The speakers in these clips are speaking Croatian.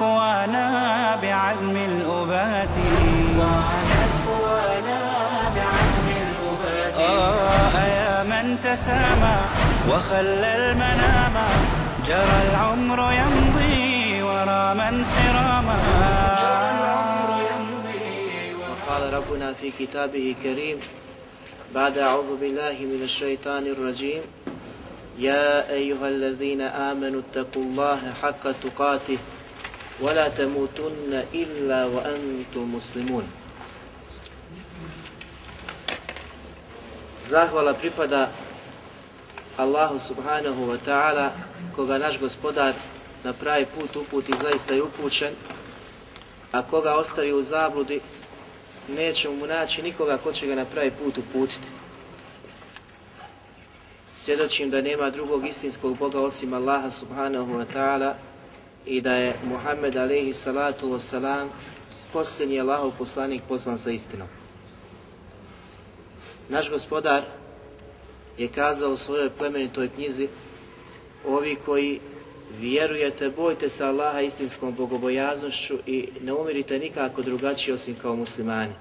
قوانا بعزم الأبات. وعادت قوانا بعزم الأبات آه يا من تسامى وخلى المنام. جرى العمر يمضي ورا من سراما. قال ربنا في كتابه كريم بعد أعوذ بالله من الشيطان الرجيم يا أيها الذين آمنوا اتقوا الله حق تقاته. ولا تموتن إلا وأنتم مسلمون Zahvala pripada Allahu subhanahu wa ta'ala koga naš gospodar na pravi put uputi zaista je upućen a koga ostavi u zabludi neće mu naći nikoga ko će ga na pravi put uputiti. Svjedočim da nema drugog istinskog Boga osim Allaha subhanahu wa ta'ala i da je Muhammed alaihi salatu wasalam posljednji Allahov poslanik poslan sa istinom. Naš gospodar je kazao u svojoj plemenitoj knjizi ovi koji vjerujete, bojte se Allaha istinskom bogobojaznošću i ne umirite nikako drugačije osim kao muslimani.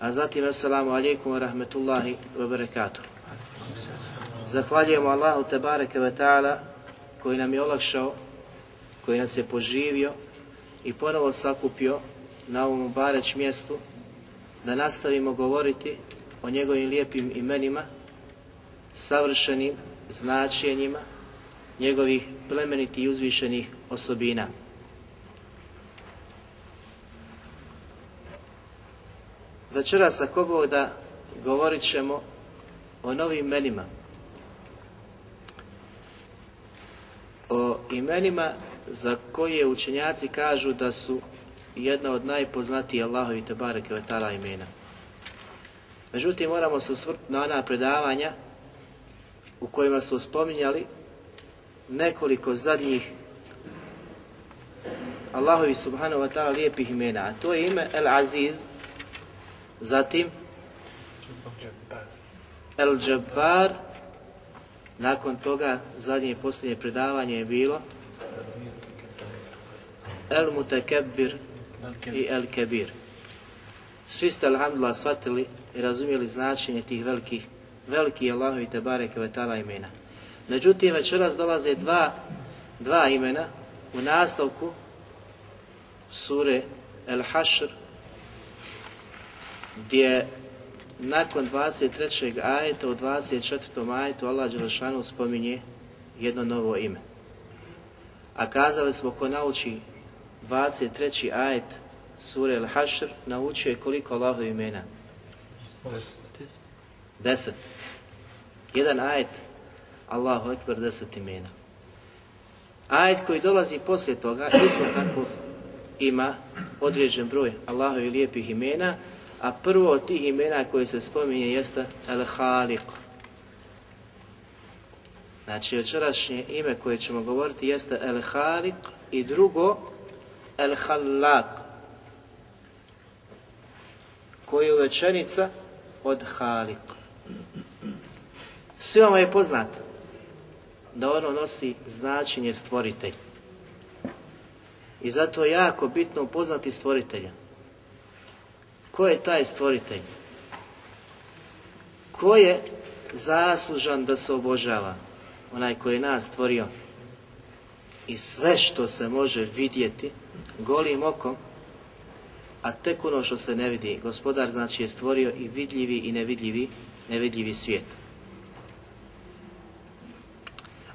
A zatim, assalamu alaikum wa rahmetullahi wa barakatuh. Zahvaljujemo Allahu te bareke ve ta'ala koji nam je olakšao, koji nas je poživio i ponovo sakupio na ovom bareć mjestu da nastavimo govoriti o njegovim lijepim imenima, savršenim značenjima, njegovih plemenitih i uzvišenih osobina. Večeras ako Bog da govorit ćemo o novim imenima. O imenima za koje učenjaci kažu da su jedna od najpoznatijih Allahovi Tebare Kvetala imena. Međutim, moramo se osvrnuti na ona predavanja u kojima smo spominjali nekoliko zadnjih Allahovi subhanahu wa ta'ala lijepih imena, a to je ime El Aziz, zatim El Jabbar, nakon toga zadnje i posljednje predavanje je bilo El Mutekebbir i El Kebir. Svi ste, alhamdulillah, shvatili i razumjeli značenje tih velikih, velikih Allahovi Tebare Kvetala imena. Međutim, večeras dolaze dva, dva imena u nastavku sure El Hašr, gdje nakon 23. ajeta u 24. ajetu Allah Đelešanu spominje jedno novo ime. A kazali smo ko nauči 23. ajet sure El Hašr, naučio je koliko Allahov imena? Deset. Jedan ajet Allahu Ekber deset imena. Ajet koji dolazi poslije toga isto tako ima određen broj Allahovi lijepih imena, a prvo od tih imena koje se spominje jeste El Halik. Znači večerašnje ime koje ćemo govoriti jeste El Halik i drugo El Halak koji je uvečenica od Halik. Svima je poznato da ono nosi značenje stvoritelj. I zato je jako bitno upoznati stvoritelja. Ko je taj stvoritelj? Ko je zaslužan da se obožava? Onaj koji je nas stvorio. I sve što se može vidjeti golim okom, a tek ono što se ne vidi, gospodar znači je stvorio i vidljivi i nevidljivi, nevidljivi svijet.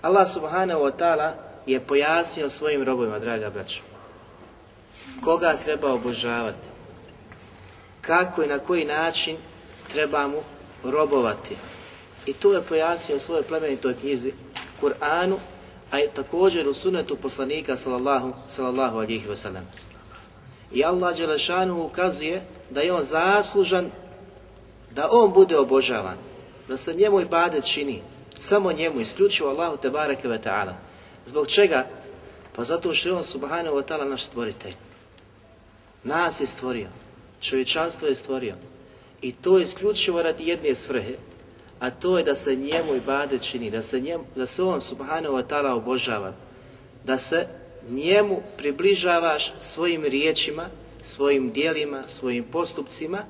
Allah subhanahu wa ta'ala je pojasnio svojim robovima, draga braćo, koga treba obožavati, kako i na koji način treba mu robovati. I to je pojasnio svojoj plemenitoj knjizi, Kur'anu, a i također u sunetu poslanika sallallahu, sallallahu alihi wasallam. I Allah Đelešanu ukazuje da je on zaslužan da on bude obožavan, da se njemu i bade čini, samo njemu, isključivo Allahu te bareke ve ta'ala. Zbog čega? Pa zato što je on subhanahu wa ta'ala naš stvoritelj. Nas je stvorio, čovječanstvo je stvorio. I to je isključivo radi jedne svrhe, a to je da se njemu i bade čini, da se, njemu, da se on subhanahu wa ta'ala obožava, da se njemu približavaš svojim riječima, svojim dijelima, svojim postupcima,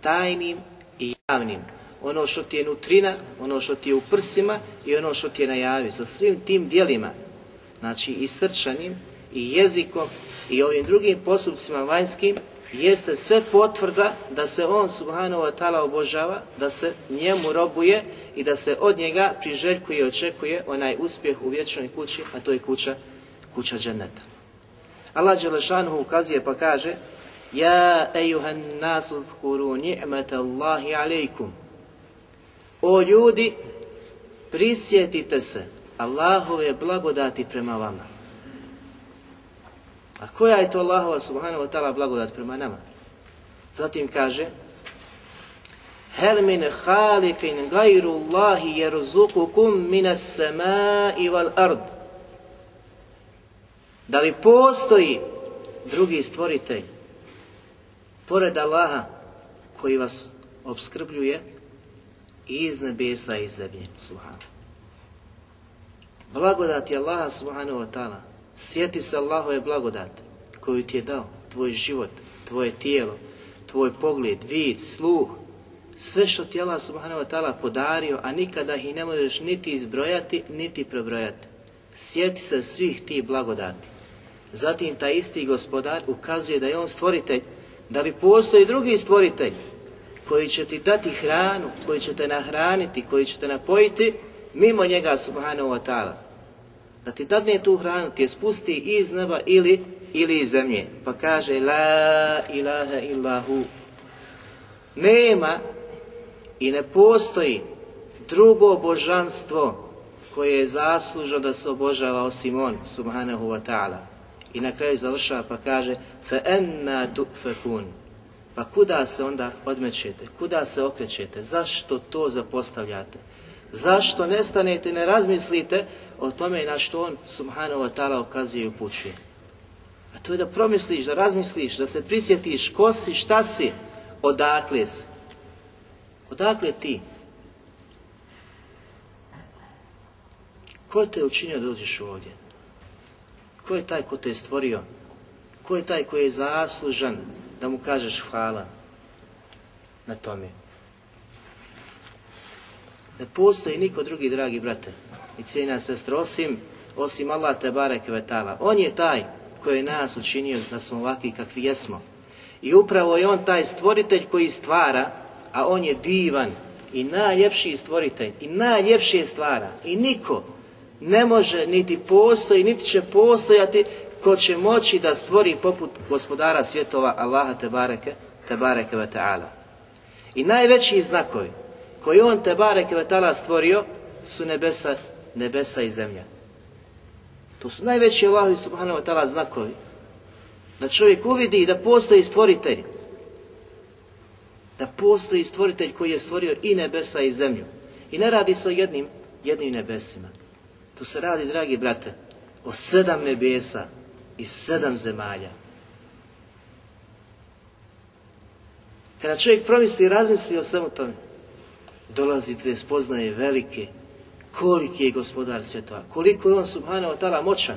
tajnim i javnim. Ono što ti je nutrina, ono što ti je u prsima i ono što ti je na javi. Sa svim tim dijelima, znači i srčanim, i jezikom, i ovim drugim postupcima vanjskim, jeste sve potvrda da se on subhanahu wa ta'ala obožava, da se njemu robuje i da se od njega priželjkuje i očekuje onaj uspjeh u vječnoj kući, a to je kuća, kuća dženeta. Allah Đelešanuhu ukazuje pa kaže Ja ejuhan nasu zkuru ni'mata Allahi alejkum O ljudi, prisjetite se Allahove blagodati prema vama. A koja je to Allahova subhanahu wa ta'ala blagodat prema nama? Zatim kaže Hel min halikin gajru Allahi jerzukukum minas samai wal ard. Da li postoji drugi stvoritelj pored Allaha koji vas obskrbljuje i iz nebesa i iz zemlje, subhanahu. Blagodati Allaha subhanahu wa ta'ala Sjeti se Allahove blagodati koju ti je dao, tvoj život, tvoje tijelo, tvoj pogled, vid, sluh, sve što ti Allah subhanahu wa ta'ala podario, a nikada ih ne možeš niti izbrojati, niti prebrojati. Sjeti se svih tih blagodati. Zatim taj isti gospodar ukazuje da je on stvoritelj, da li postoji drugi stvoritelj koji će ti dati hranu, koji će te nahraniti, koji će te napojiti, mimo njega subhanahu wa ta'ala da ti dadne tu hranu, ti je spusti iz neba ili, ili iz zemlje. Pa kaže, la ilaha illahu. Nema i ne postoji drugo božanstvo koje je zaslužno da se obožava osim on, subhanahu wa ta'ala. I na kraju završava pa kaže, fe enna fekun. Pa kuda se onda odmećete, kuda se okrećete, zašto to zapostavljate? Zašto ne stanete, ne razmislite o tome na što on subhanahu wa ta'ala ukazuje i upućuje. A to je da promisliš, da razmisliš, da se prisjetiš ko si, šta si, odakle si. Odakle ti? Ko te učinio da dođeš ovdje? Ko je taj ko te je stvorio? Ko je taj koji je zaslužan da mu kažeš hvala na tome? Ne postoji niko drugi, dragi brate, i cijena sestra, osim, osim Allah te bareke vetala. On je taj koji je nas učinio da smo ovakvi kakvi jesmo. I upravo je on taj stvoritelj koji stvara, a on je divan i najljepši stvoritelj i najljepši stvara. I niko ne može, niti postoji, niti će postojati ko će moći da stvori poput gospodara svjetova Allaha te bareke, te bareke ve. I najveći znakovi koji on te bareke ve ta'ala stvorio su nebesa nebesa i zemlja. To su najveći Allahovi subhanahu wa ta'ala znakovi. Da čovjek uvidi da postoji stvoritelj. Da postoji stvoritelj koji je stvorio i nebesa i zemlju. I ne radi se o jednim, jednim nebesima. Tu se radi, dragi brate, o sedam nebesa i sedam zemalja. Kada čovjek promisli i razmisli o svemu tome, dolazi te spoznaje velike, koliki je gospodar svjetova, koliko je on subhanahu wa ta'ala moćan,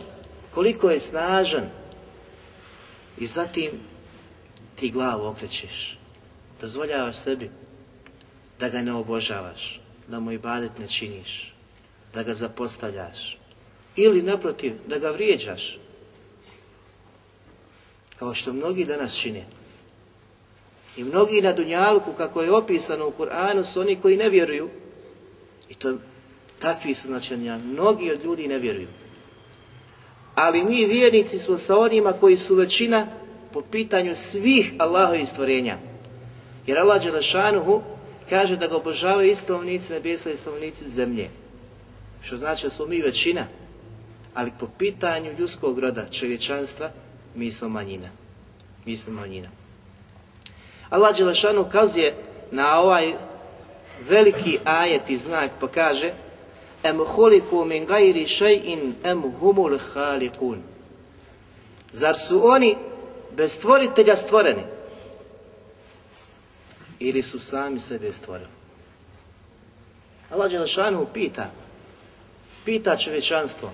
koliko je snažan. I zatim ti glavu okrećeš, dozvoljavaš sebi da ga ne obožavaš, da mu ibadet ne činiš, da ga zapostavljaš. Ili naprotiv da ga vrijeđaš, kao što mnogi danas čine. I mnogi na Dunjalku, kako je opisano u Kur'anu, su oni koji ne vjeruju. I to Takvi su značenja. Mnogi od ljudi ne vjeruju. Ali mi vjernici smo sa onima koji su većina po pitanju svih Allahovih stvorenja. Jer Allah Đelešanuhu kaže da ga obožavaju istovnici nebesa i istovnici zemlje. Što znači da smo mi većina. ali po pitanju ljudskog roda, čovječanstva, mi smo manjina. Mi smo manjina. Allah Đelešanu ukazuje na ovaj veliki ajet i znak pa kaže Em huliku min gajri šajin em humul halikun. Zar su oni bez stvoritelja stvoreni? Ili su sami sebe stvorili? Allah Đelešanu pita, pita čovječanstvo,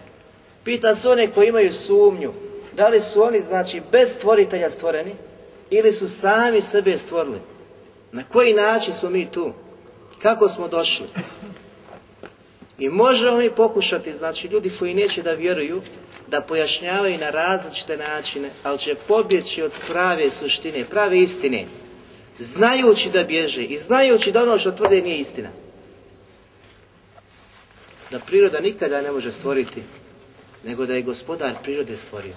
pita se one koji imaju sumnju, da li su oni, znači, bez stvoritelja stvoreni, ili su sami sebe stvorili? Na koji način smo mi tu? Kako smo došli? I možemo mi pokušati, znači ljudi koji neće da vjeruju, da pojašnjavaju na različite načine, ali će pobjeći od prave suštine, prave istine, znajući da bježe i znajući da ono što tvrde nije istina. Da priroda nikada ne može stvoriti, nego da je gospodar prirode stvorio.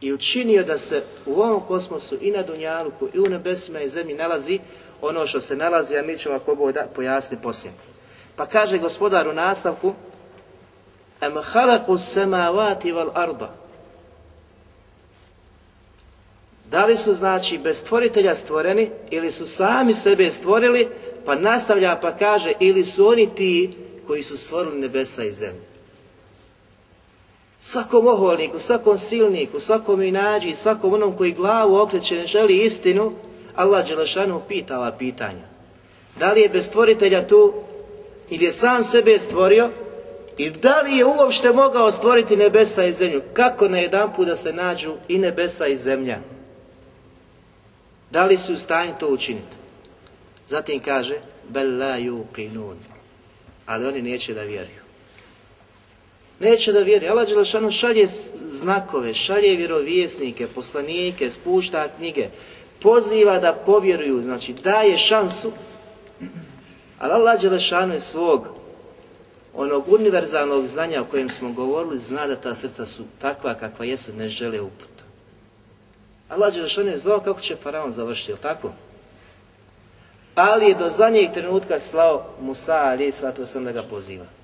I učinio da se u ovom kosmosu i na Dunjaluku i u nebesima i zemlji nalazi ono što se nalazi, a mi ćemo ako Bog da pojasni poslije. Pa kaže gospodar u nastavku Em halaku samavati val arda Da li su znači bez stvoritelja stvoreni ili su sami sebe stvorili pa nastavlja pa kaže ili su oni ti koji su stvorili nebesa i zemlju. Svakom oholniku, svakom silniku, svakom inađi, svakom onom koji glavu okreće ne želi istinu, Allah Đelešanu pita pitanja. Da li je bez stvoritelja tu ili je sam sebe stvorio i da li je uopšte mogao stvoriti nebesa i zemlju? Kako na jedan da se nađu i nebesa i zemlja? Da li su u stanju to učiniti? Zatim kaže, bel la yuqinun. Ali oni neće da vjeruju. Neće da vjeruju. Allah Đelešanu šalje znakove, šalje vjerovjesnike, poslanike, spušta knjige, poziva da povjeruju, znači daje šansu, ali Allah Đelešanu je svog onog univerzalnog znanja o kojem smo govorili, zna da ta srca su takva kakva jesu, ne žele uput. Allah Đelešanu je znao kako će Faraon završiti, jel tako? Ali je do zadnjeg trenutka slao Musa, ali svato sam da ga poziva.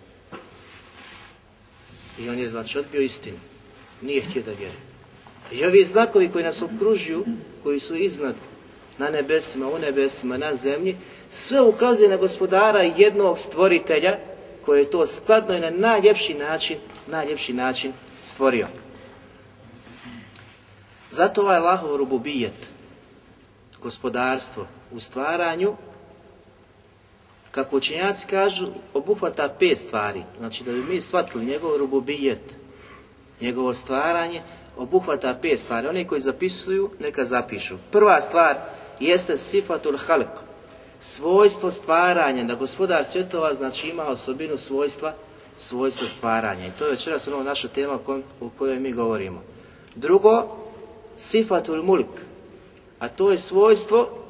I on je znači odbio istinu. Nije htio da vjeruje. I ovi znakovi koji nas okružuju, koji su iznad na nebesima, u nebesima, na zemlji, sve ukazuje na gospodara jednog stvoritelja koji je to skladno i na najljepši način, najljepši način stvorio. Zato ovaj Allahov rububijet, gospodarstvo u stvaranju, kako učenjaci kažu, obuhvata pet stvari. Znači da bi mi shvatili njegov rububijet, njegovo stvaranje, obuhvata pet stvari. Oni koji zapisuju, neka zapišu. Prva stvar jeste sifatul halq, svojstvo stvaranja, da gospodar svjetova znači ima osobinu svojstva, svojstva stvaranja. I to je večeras ono naša tema o kojoj mi govorimo. Drugo, sifatul mulk, a to je svojstvo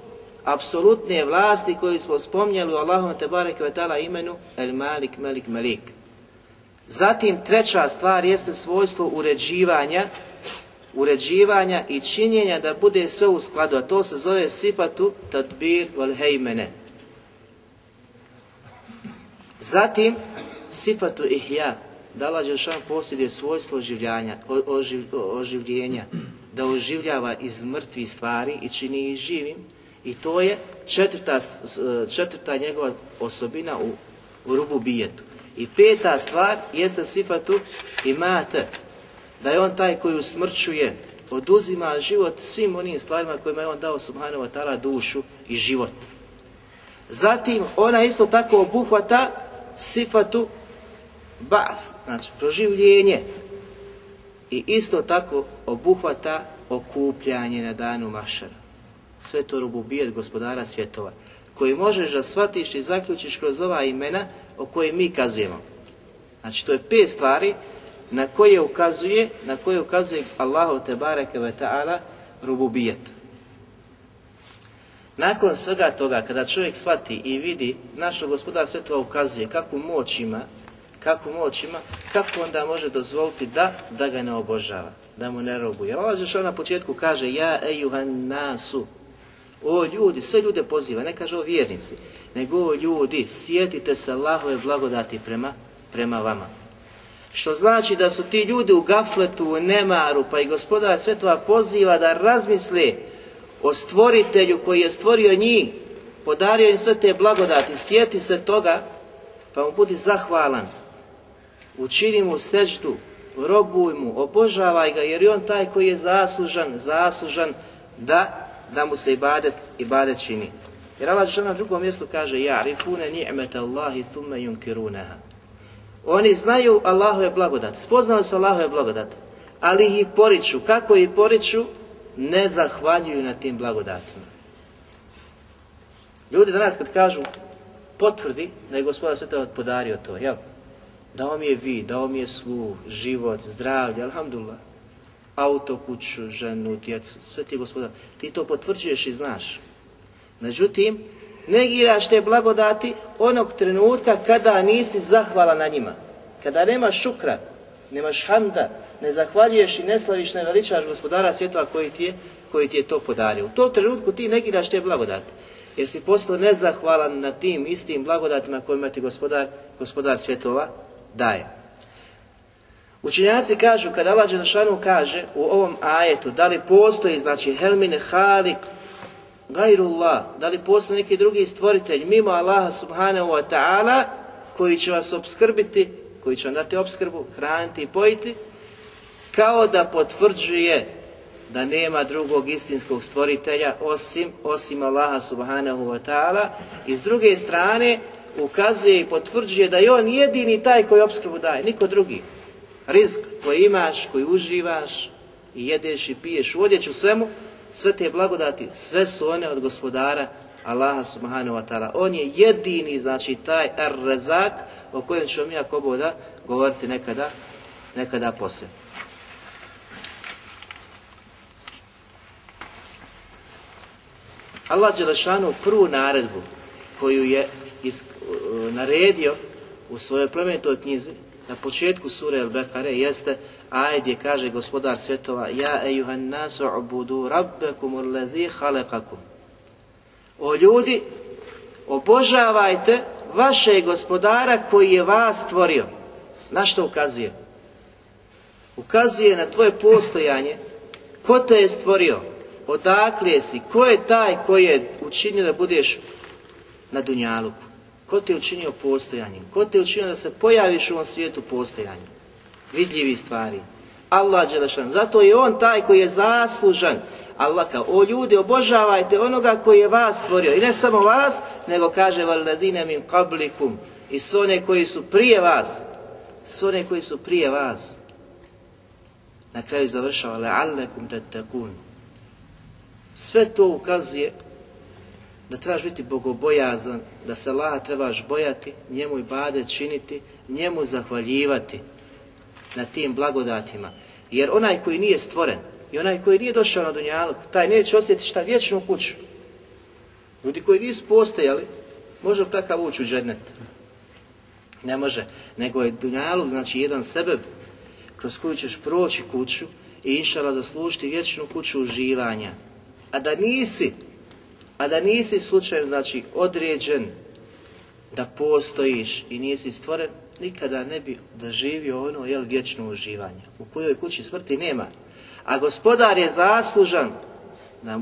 apsolutne vlasti koju smo spominjali u Allahom te bareke imenu El Malik, Malik, Malik. Zatim treća stvar jeste svojstvo uređivanja, uređivanja i činjenja da bude sve u skladu, a to se zove sifatu tadbir wal hejmene. Zatim sifatu ihya, da Allah posjeduje svojstvo oživljanja, oživljenja, da oživljava iz mrtvih stvari i čini ih živim, i to je četvrta, četvrta njegova osobina u, u rubu bijetu. I peta stvar jeste sifatu imate, da je on taj koji usmrćuje, oduzima život svim onim stvarima kojima je on dao subhanahu wa ta'ala dušu i život. Zatim ona isto tako obuhvata sifatu baz, znači proživljenje. I isto tako obuhvata okupljanje na danu mašara sve to rububijet gospodara svjetova, koji možeš da shvatiš i zaključiš kroz ova imena o kojim mi kazujemo. Znači to je pet stvari na koje ukazuje, na koje ukazuje Allahu te bareke ve ta'ala rububijet. Nakon svega toga, kada čovjek shvati i vidi našo gospodar svjetova ukazuje kakvu moć ima, kakvu moć ima, kako onda može dozvoliti da, da ga ne obožava, da mu ne robuje. Allah što na početku kaže, ja ejuhan nasu, o ljudi, sve ljude poziva, ne kaže o vjernici, nego o ljudi, sjetite se Allahove blagodati prema, prema vama. Što znači da su ti ljudi u gafletu, u nemaru, pa i gospodar svetova poziva da razmisle o stvoritelju koji je stvorio njih, podario im sve te blagodati, sjeti se toga, pa mu budi zahvalan. Učini mu seždu, robuj mu, obožavaj ga, jer je on taj koji je zaslužan, zaslužan da, da mu se ibadet, ibadet čini. Jer Allah na drugom mjestu kaže Ja rifune ni'meta Allahi thumme yunkiruneha. Oni znaju Allahove blagodat, spoznali su Allahove blagodat, ali ih poriču. Kako ih poriču? Ne zahvaljuju na tim blagodatima. Ljudi danas kad kažu potvrdi da je gospodar sveta podario to, jel? Dao mi je vid, dao mi je sluh, život, zdravlje, alhamdulillah. Auto, kuću, ženu, djecu, sve ti gospodar. Ti to potvrđuješ i znaš. Međutim, negiraš te blagodati onog trenutka kada nisi zahvala na njima. Kada nemaš šukra, nemaš hamda, ne zahvaljuješ i ne slaviš, ne gospodara svjetova koji ti je, koji ti je to podario. U tom trenutku ti negiraš te blagodati. Jer si postao nezahvalan na tim istim blagodatima kojima ti gospodar, gospodar svjetova daje. Učenjaci kažu, kada Allah Đelešanu kaže u ovom ajetu, da li postoji, znači, helmine halik, gajrullah, da li postoji neki drugi stvoritelj mimo Allaha subhanahu wa ta'ala koji će vas obskrbiti, koji će vam dati obskrbu, hraniti i pojiti, kao da potvrđuje da nema drugog istinskog stvoritelja osim, osim Allaha subhanahu wa ta'ala i s druge strane ukazuje i potvrđuje da je on jedini taj koji obskrbu daje, niko drugi. Rizk koji imaš, koji uživaš i jedeš i piješ u odjeću svemu, sve te blagodati, sve su one od gospodara Allaha subhanahu wa ta'ala. On je jedini, znači taj ar-rezak o kojem ćemo mi ako boda govoriti nekada, nekada poslije. Allah Đelešanu prvu naredbu koju je is, uh, naredio u svojoj plemenitoj knjizi na početku sure El Bekare jeste ajd je kaže gospodar svjetova Ja ejuhan nasu ubudu rabbekum allazi halekakum O ljudi, obožavajte vašeg gospodara koji je vas stvorio. Na što ukazuje? Ukazuje na tvoje postojanje, ko te je stvorio, odakle si, ko je taj koji je učinio da budeš na Dunjaluku? Ko te učinio postojanjem? Ko te učinio da se pojaviš u ovom svijetu postojanjem? Vidljivi stvari. Allah Đelešan. Zato je On taj koji je zaslužan. Allah kao, o ljudi, obožavajte onoga koji je vas stvorio. I ne samo vas, nego kaže valadine min kablikum. I sve one koji su prije vas. Sve one koji su prije vas. Na kraju završava le'allekum tatakun. Sve to ukazuje da trebaš biti bogobojazan, da se Allaha trebaš bojati, njemu i bade činiti, njemu zahvaljivati na tim blagodatima. Jer onaj koji nije stvoren i onaj koji nije došao na Dunjalog, taj neće osjetiti šta vječnu kuću. Ljudi koji nisu postojali, može li takav ući u džednet? Ne može, nego je Dunjalog, znači jedan sebe kroz koju ćeš proći kuću i inšala zaslužiti vječnu kuću uživanja. A da nisi a da nisi slučajno, znači, određen da postojiš i nisi stvoren, nikada ne bi doživio ono, jel, vječno uživanje, u kojoj kući smrti nema. A gospodar je zaslužan da,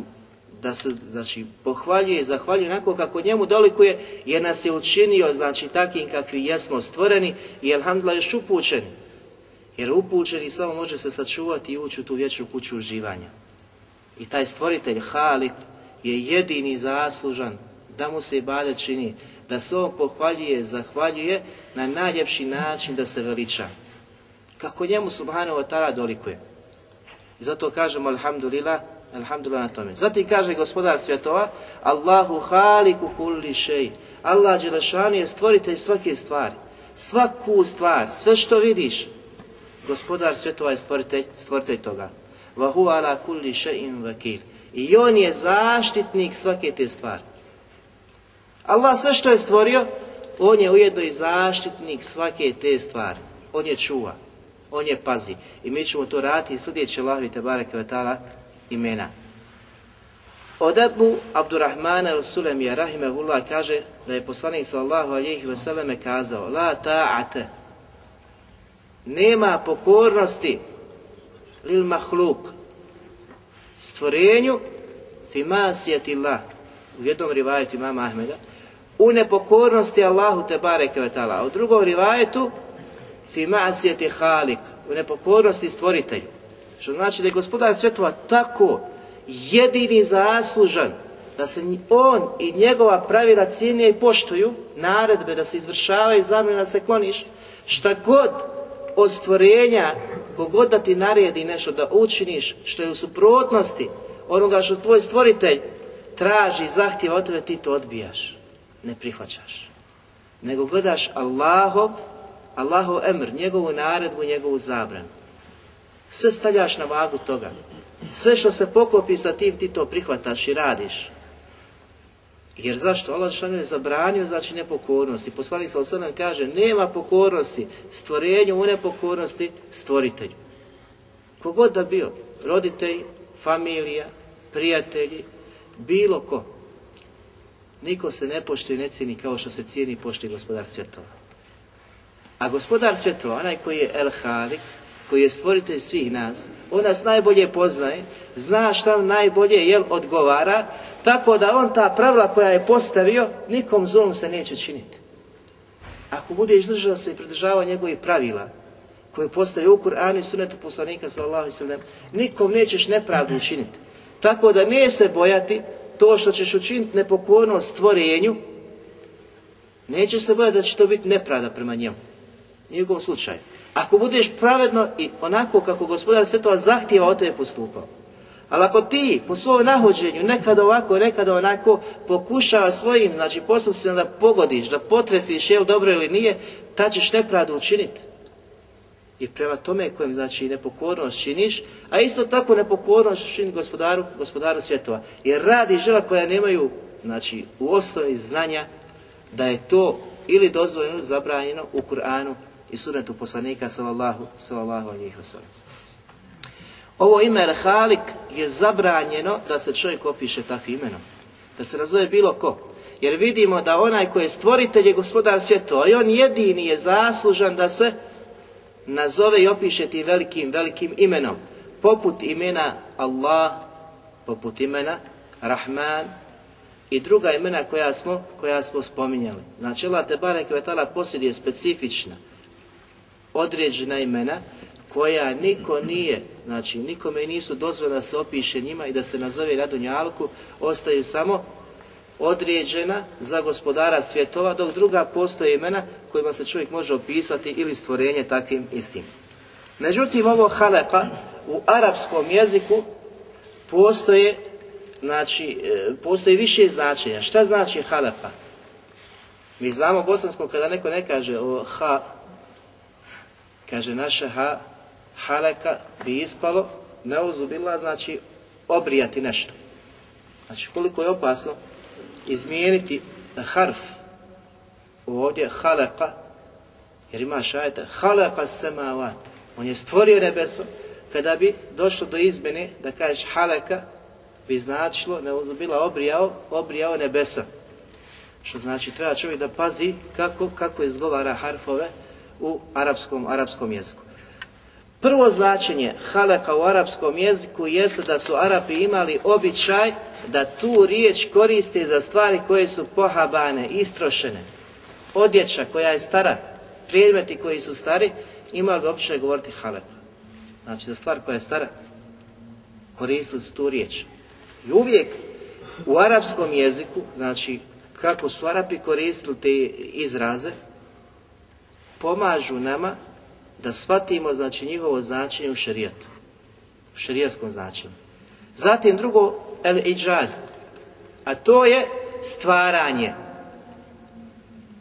da se, znači, pohvaljuje i zahvaljuje onako kako njemu dolikuje, jer nas je učinio, znači, takim kakvi jesmo stvoreni i, alhamdulillah, još upućeni. Jer upućeni samo može se sačuvati i ući u tu vječnu kuću uživanja. I taj stvoritelj, Halik, je jedini zaslužan da mu se ibadet čini, da se on pohvaljuje, zahvaljuje na najljepši način da se veliča. Kako njemu subhanahu wa ta'ala dolikuje. I zato kažemo alhamdulillah, alhamdulillah na tome. Zatim kaže gospodar svjetova, Allahu haliku kulli šej. Allah Đelešanu je stvoritelj svake stvari. Svaku stvar, sve što vidiš, gospodar svjetova je stvoritelj, stvoritelj toga. Vahu ala kulli še'in vakil. I on je zaštitnik svake te stvari. Allah sve što je stvorio, on je ujedno i zaštitnik svake te stvari. On je čuva, on je pazi. I mi ćemo to raditi sljedeće Allahu i Tebareke Vatala imena. Od Abu Abdurrahmana al-Sulemija rahimahullah kaže da je poslanik sallallahu alejhi ve selleme kazao la ta'ate nema pokornosti lil mahluk stvorenju fimasjetillah u jednom rivajetu imama Ahmeda u nepokornosti Allahu te bareke vetala. U drugom rivajetu fi ma'siyati halik, u nepokornosti stvoritelju. Što znači da je gospodar svjetova tako jedini zaslužan da se on i njegova pravila cijene i poštuju, naredbe da se izvršavaju, zabrane da se kloniš, šta god od stvorenja, kogod ti naredi nešto da učiniš što je u suprotnosti onoga što tvoj stvoritelj traži, zahtjeva od tebe, ti to odbijaš ne prihvaćaš. Nego gledaš Allahov, Allahov emr, njegovu naredbu, njegovu zabranu. Sve stavljaš na vagu toga. Sve što se poklopi sa tim, ti to prihvataš i radiš. Jer zašto? Allah što je zabranio, znači nepokornost. I poslanik sa nam kaže, nema pokornosti stvorenju u nepokornosti stvoritelju. Kogod da bio, roditelj, familija, prijatelji, bilo ko, Niko se ne poštuje i ne cijeni kao što se cijeni i gospodar svjetova. A gospodar svjetova, onaj koji je El Halik, koji je stvoritelj svih nas, on nas najbolje poznaje, zna šta najbolje jel odgovara, tako da on ta pravila koja je postavio, nikom zulom se neće činiti. Ako budeš držao se i pridržavao njegovih pravila, koje postavio u Kur'anu i sunetu poslanika sallallahu sallam, nikom nećeš nepravdu učiniti. Tako da ne se bojati to što ćeš učiniti nepokornost stvorenju, nećeš se bojati da će to biti nepravda prema njemu. Nijekom slučaju. Ako budeš pravedno i onako kako gospodar svetova zahtjeva od tebe postupao. Ali ako ti po svojom nahođenju nekad ovako, nekad onako pokušava svojim znači, postupcima da pogodiš, da potrefiš je li dobro ili nije, ta ćeš nepravdu učiniti i prema tome kojem znači nepokornost činiš, a isto tako nepokornost čini gospodaru, gospodaru svjetova. Jer radi žela koja nemaju znači u osnovi znanja da je to ili dozvoljeno, zabranjeno u Kur'anu i sunetu poslanika sallallahu, sallallahu alihi wasallam. Ovo ime Al-Halik je zabranjeno da se čovjek opiše takvim imenom. Da se nazove bilo ko. Jer vidimo da onaj koji je stvoritelj je gospodar svjetova i on jedini je zaslužan da se nazove i opiše ti velikim, velikim imenom. Poput imena Allah, poput imena Rahman i druga imena koja smo, koja smo spominjali. Znači Allah te barek vetala posjeduje specifična, određena imena koja niko nije, znači nikome nisu dozvoljena da se opiše njima i da se nazove na Dunjalku, ostaju samo određena za gospodara svjetova, dok druga postoje imena kojima se čovjek može opisati ili stvorenje takvim istim. Međutim, ovo haleka u arapskom jeziku postoje, znači, e, postoji više značenja. Šta znači haleka? Mi znamo bosansko kada neko ne kaže o ha, kaže naše ha, haleka bi ispalo, neuzubila, znači obrijati nešto. Znači koliko je opasno izmijeniti harf ovdje halaka jer ima šajta halaka semavat on je stvorio nebesa kada bi došlo do izmjene da kažeš halaka bi značilo ne bila obrijao, obrijao nebesa što znači treba čovjek da pazi kako, kako izgovara harfove u arapskom, arapskom jeziku Prvo značenje halaka u arapskom jeziku jeste da su Arapi imali običaj da tu riječ koriste za stvari koje su pohabane, istrošene. Odjeća koja je stara, predmeti koji su stari, imali običaj govoriti halaka. Znači za stvar koja je stara, koristili su tu riječ. I uvijek u arapskom jeziku, znači kako su Arapi koristili te izraze, pomažu nama da shvatimo znači njihovo značenje u šerijatu, u šerijaskom značenju. Zatim drugo, el iđad, a to je stvaranje.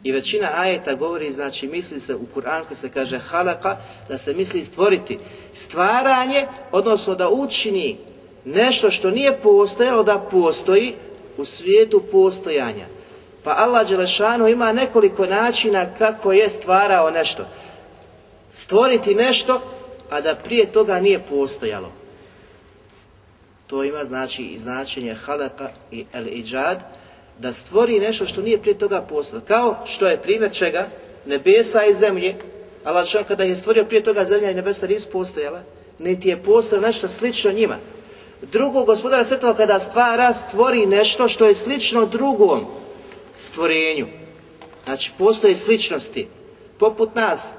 I većina ajeta govori, znači misli se u Kur'anu kad se kaže halaka, da se misli stvoriti. Stvaranje, odnosno da učini nešto što nije postojalo da postoji u svijetu postojanja. Pa Allah Đelešanu ima nekoliko načina kako je stvarao nešto stvoriti nešto, a da prije toga nije postojalo. To ima znači značenje halaka i el iđad, da stvori nešto što nije prije toga postojalo. Kao što je primjer čega? Nebesa i zemlje, Allah što kada je stvorio prije toga zemlja i nebesa nisu postojala, niti je postojalo nešto slično njima. Drugo, gospodara svjetova kada stvara, stvori nešto što je slično drugom stvorenju. Znači, postoje sličnosti. Poput nas,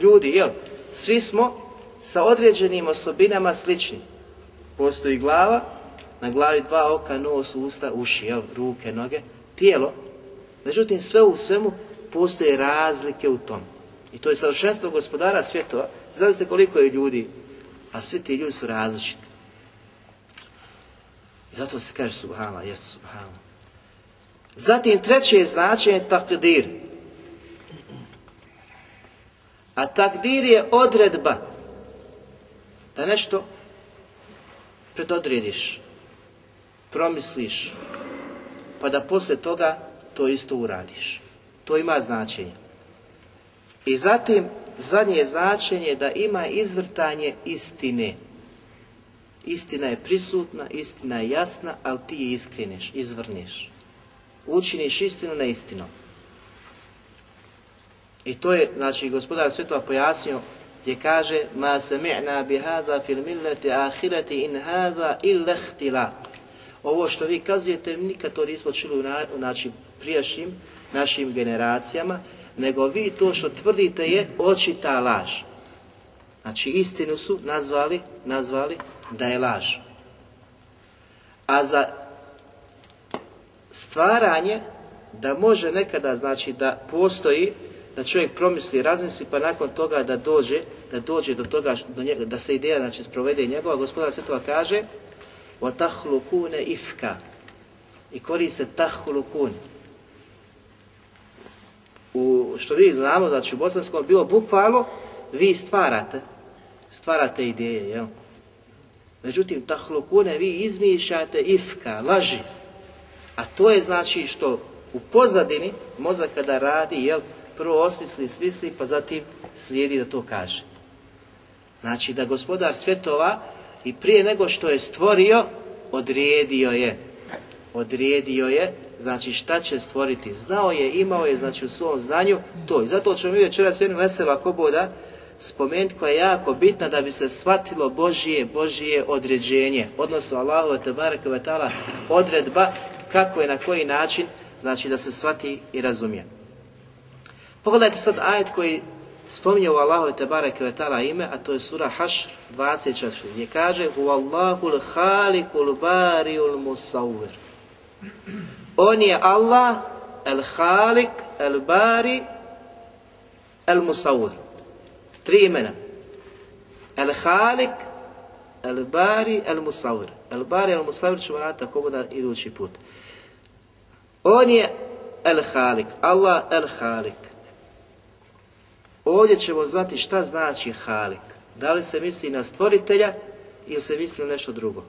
ljudi, jel? Svi smo sa određenim osobinama slični. Postoji glava, na glavi dva oka, nos, usta, uši, jel? ruke, noge, tijelo. Međutim, sve u svemu postoje razlike u tom. I to je savršenstvo gospodara svjetova. Zavisite koliko je ljudi, a svi ti ljudi su različiti. I zato se kaže subhana, jesu subhana. Zatim treće je značenje takdir. A takdir je odredba da nešto predodrediš, promisliš, pa da poslije toga to isto uradiš. To ima značenje. I zatim, zadnje značenje da ima izvrtanje istine. Istina je prisutna, istina je jasna, ali ti je iskreniš, izvrniš. Učiniš istinu na istinu. I to je, znači, gospodar Svetova pojasnio gdje kaže Ma sami'na bi hada fil milleti ahireti in hada illa ihtila. Ovo što vi kazujete, nikad to nismo čuli u na, znači, prijašnjim našim generacijama, nego vi to što tvrdite je očita laž. Znači istinu su nazvali, nazvali da je laž. A za stvaranje da može nekada znači da postoji da čovjek promisli, razmisli pa nakon toga da dođe, da dođe do toga do njega, da se ideja znači sprovede njegova, gospodar Svetova kaže وَتَحْلُكُونَ ifka i koriste tahlukun. U, što vi znamo, znači u bosanskom bilo bukvalno, vi stvarate, stvarate ideje, jel? Međutim, tahlukune vi izmišljate ifka, laži. A to je znači što u pozadini mozak kada radi, jel, prvo osmisli, smisli, pa zatim slijedi da to kaže. Znači da gospodar svjetova i prije nego što je stvorio, odredio je. Odredio je, znači šta će stvoriti. Znao je, imao je, znači u svom znanju to. I zato ćemo mi večeras jednu vesela koboda spomenuti koja je jako bitna da bi se shvatilo Božije, Božije određenje. Odnosno Allahove tebareke ve odredba kako je, na koji način, znači da se shvati i razumije. Pogledajte sad ajet koji spominje u Allahu te bareke ve taala ime, a to je sura Hašr 24, gdje kaže Huvallahu l-Halikul Bariul Musawwir. On je Allah, el-Halik, el-Bari, el-Musawwir. Tri imena. El-Halik, el-Bari, el-Musawwir. El-Bari, el-Musawwir ćemo raditi tako bude idući put. On je el-Halik, Allah el-Halik. Ovdje ćemo znati šta znači Halik. Da li se misli na stvoritelja ili se misli na nešto drugo.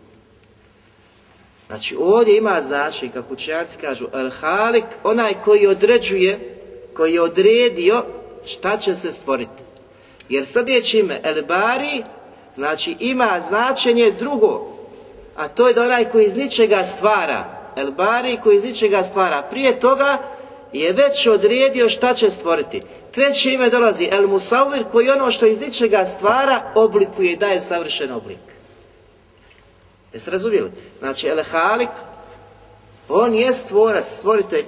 Znači ovdje ima znači, kako učenjaci kažu, El Halik, onaj koji određuje, koji je odredio šta će se stvoriti. Jer sljedeće ime El Bari, znači ima značenje drugo, a to je da onaj koji iz ničega stvara, El Bari koji iz ničega stvara. Prije toga je već odredio šta će stvoriti. Treće ime dolazi El Musawir koji ono što iz ničega stvara oblikuje i daje savršen oblik. Jeste razumijeli? Znači El Halik, on je stvorac, stvoritelj,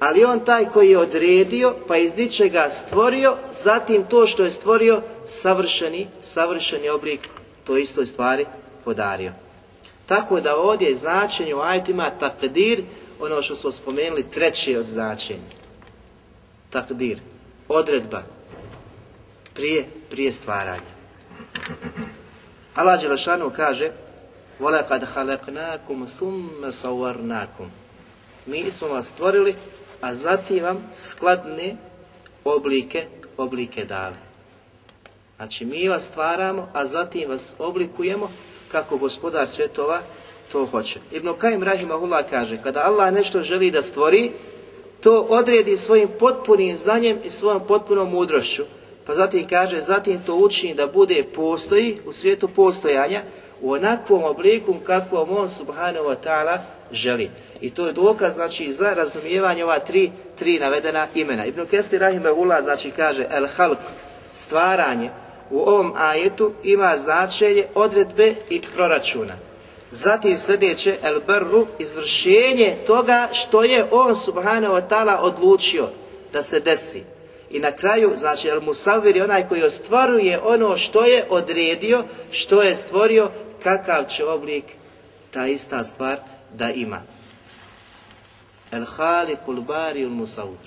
ali on taj koji je odredio, pa iz ničega stvorio, zatim to što je stvorio, savršeni, savršeni oblik to istoj stvari podario. Tako da ovdje značenje u ajetu ima takdir, ono što smo spomenuli, treće od značenja. Takdir, odredba, prije, prije stvaranja. Allah Đelešanu kaže وَلَقَدْ خَلَقْنَاكُمْ ثُمَّ صَوَّرْنَاكُمْ Mi smo vas stvorili, a zatim vam skladne oblike, oblike dali. Znači, mi vas stvaramo, a zatim vas oblikujemo kako gospodar svjetova to hoće. Ibn Kajim Rahimahullah kaže, kada Allah nešto želi da stvori, to odredi svojim potpunim znanjem i svojom potpunom mudrošću. Pa zatim kaže, zatim to učini da bude postoji u svijetu postojanja u onakvom obliku kakvom on subhanahu wa ta'ala želi. I to je dokaz znači za razumijevanje ova tri, tri navedena imena. Ibn Kesli Rahimahullah znači kaže el halq stvaranje u ovom ajetu ima značenje odredbe i proračuna. Zatim sljedeće, el brru, izvršenje toga što je on subhanahu wa ta'ala odlučio da se desi. I na kraju, znači, el musavir je onaj koji ostvaruje ono što je odredio, što je stvorio, kakav će oblik ta ista stvar da ima. El halikul bari musavir.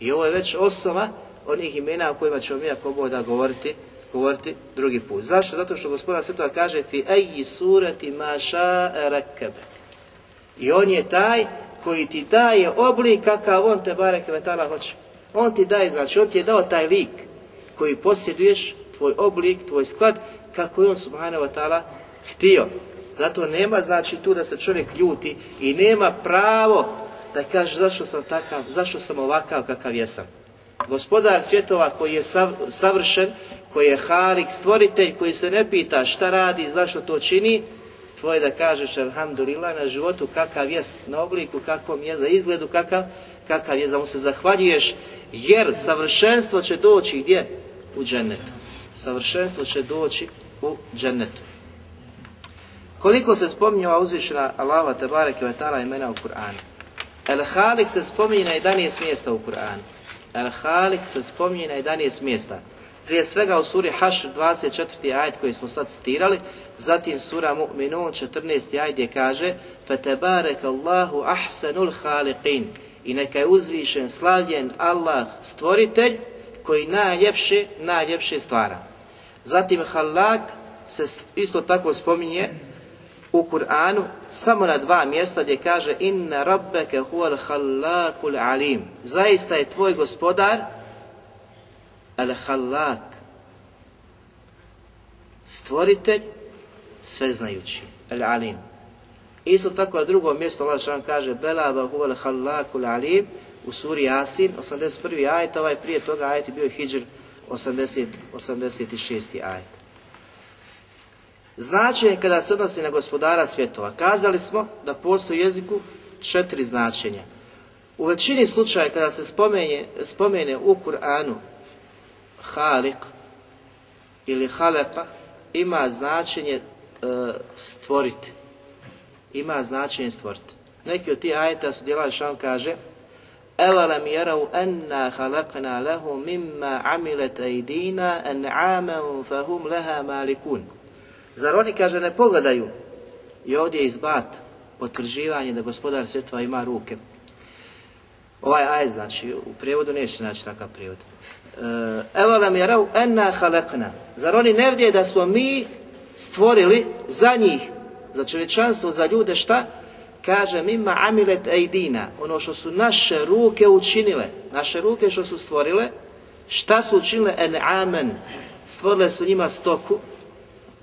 I ovo je već osnova onih imena o kojima ćemo mi ako da govoriti, govoriti drugi put. Zašto? Zato što gospodar Svetova kaže fi eji surati maša rekebe. I on je taj koji ti daje oblik kakav on te barek vetala hoće. On ti daje, znači on ti je dao taj lik koji posjeduješ, tvoj oblik, tvoj sklad, kako je on subhanahu wa ta'ala htio. Zato nema znači tu da se čovjek ljuti i nema pravo da kaže zašto sam takav, zašto sam ovakav kakav jesam. Gospodar svjetova koji je savršen, koji je halik, stvoritelj, koji se ne pita šta radi, zašto to čini, tvoje da kažeš alhamdulillah na životu kakav jest, na obliku kakvom je, za izgledu kakav, kakav je, da mu se zahvaljuješ, jer savršenstvo će doći gdje? U džennetu. Savršenstvo će doći u džennetu. Koliko se spominje ova uzvišena Allaha te i imena u Kur'anu? El Halik se spominje na 11 mjesta u Kur'anu. El Halik se spominje na 11 mjesta. Prije svega u suri Hašr 24. ajd koji smo sad citirali, zatim sura Mu'minun 14. ajd gdje kaže فَتَبَارَكَ Allahu ahsanul haliqin i neka je uzvišen, slavljen Allah stvoritelj koji najljepše, najljepše stvara. Zatim Halak se isto tako spominje u Kur'anu samo na dva mjesta gdje kaže inna rabbeke huwal khallakul alim. Zaista je tvoj gospodar al khallak stvoritelj sveznajući al alim. Isto tako na drugom mjestu Allah šan kaže bela wa huwal khallakul alim u suri Asin 81. ajet, ovaj prije toga ajet je bio Hijr 80, 86. ajet. Značenje kada se odnosi na gospodara svjetova. Kazali smo da postoji jeziku četiri značenja. U većini slučaja kada se spomene, spomene u Kur'anu halik ili haleka, ima značenje e, stvoriti. Ima značenje stvoriti. Neki od tih ajeta su djela šan kaže أَوَلَمْ يَرَوْا أَنَّا خَلَقْنَا لَهُ مِمَّا عَمِلَتْ أَيْدِينَا أَنْعَامًا فَهُمْ لَهَا مَالِكُونَ Zar oni, kaže, ne pogledaju? I ovdje je izbat, potvrđivanje da gospodar svjetova ima ruke. Ovaj aj znači, u prijevodu neće naći takav prijevod. E, evo nam je rau enna halekna. Zar oni ne vidje da smo mi stvorili za njih, za čovječanstvo, za ljude šta? Kaže mima amilet ejdina, ono što su naše ruke učinile, naše ruke što su stvorile, šta su učinile en amen, stvorile su njima stoku,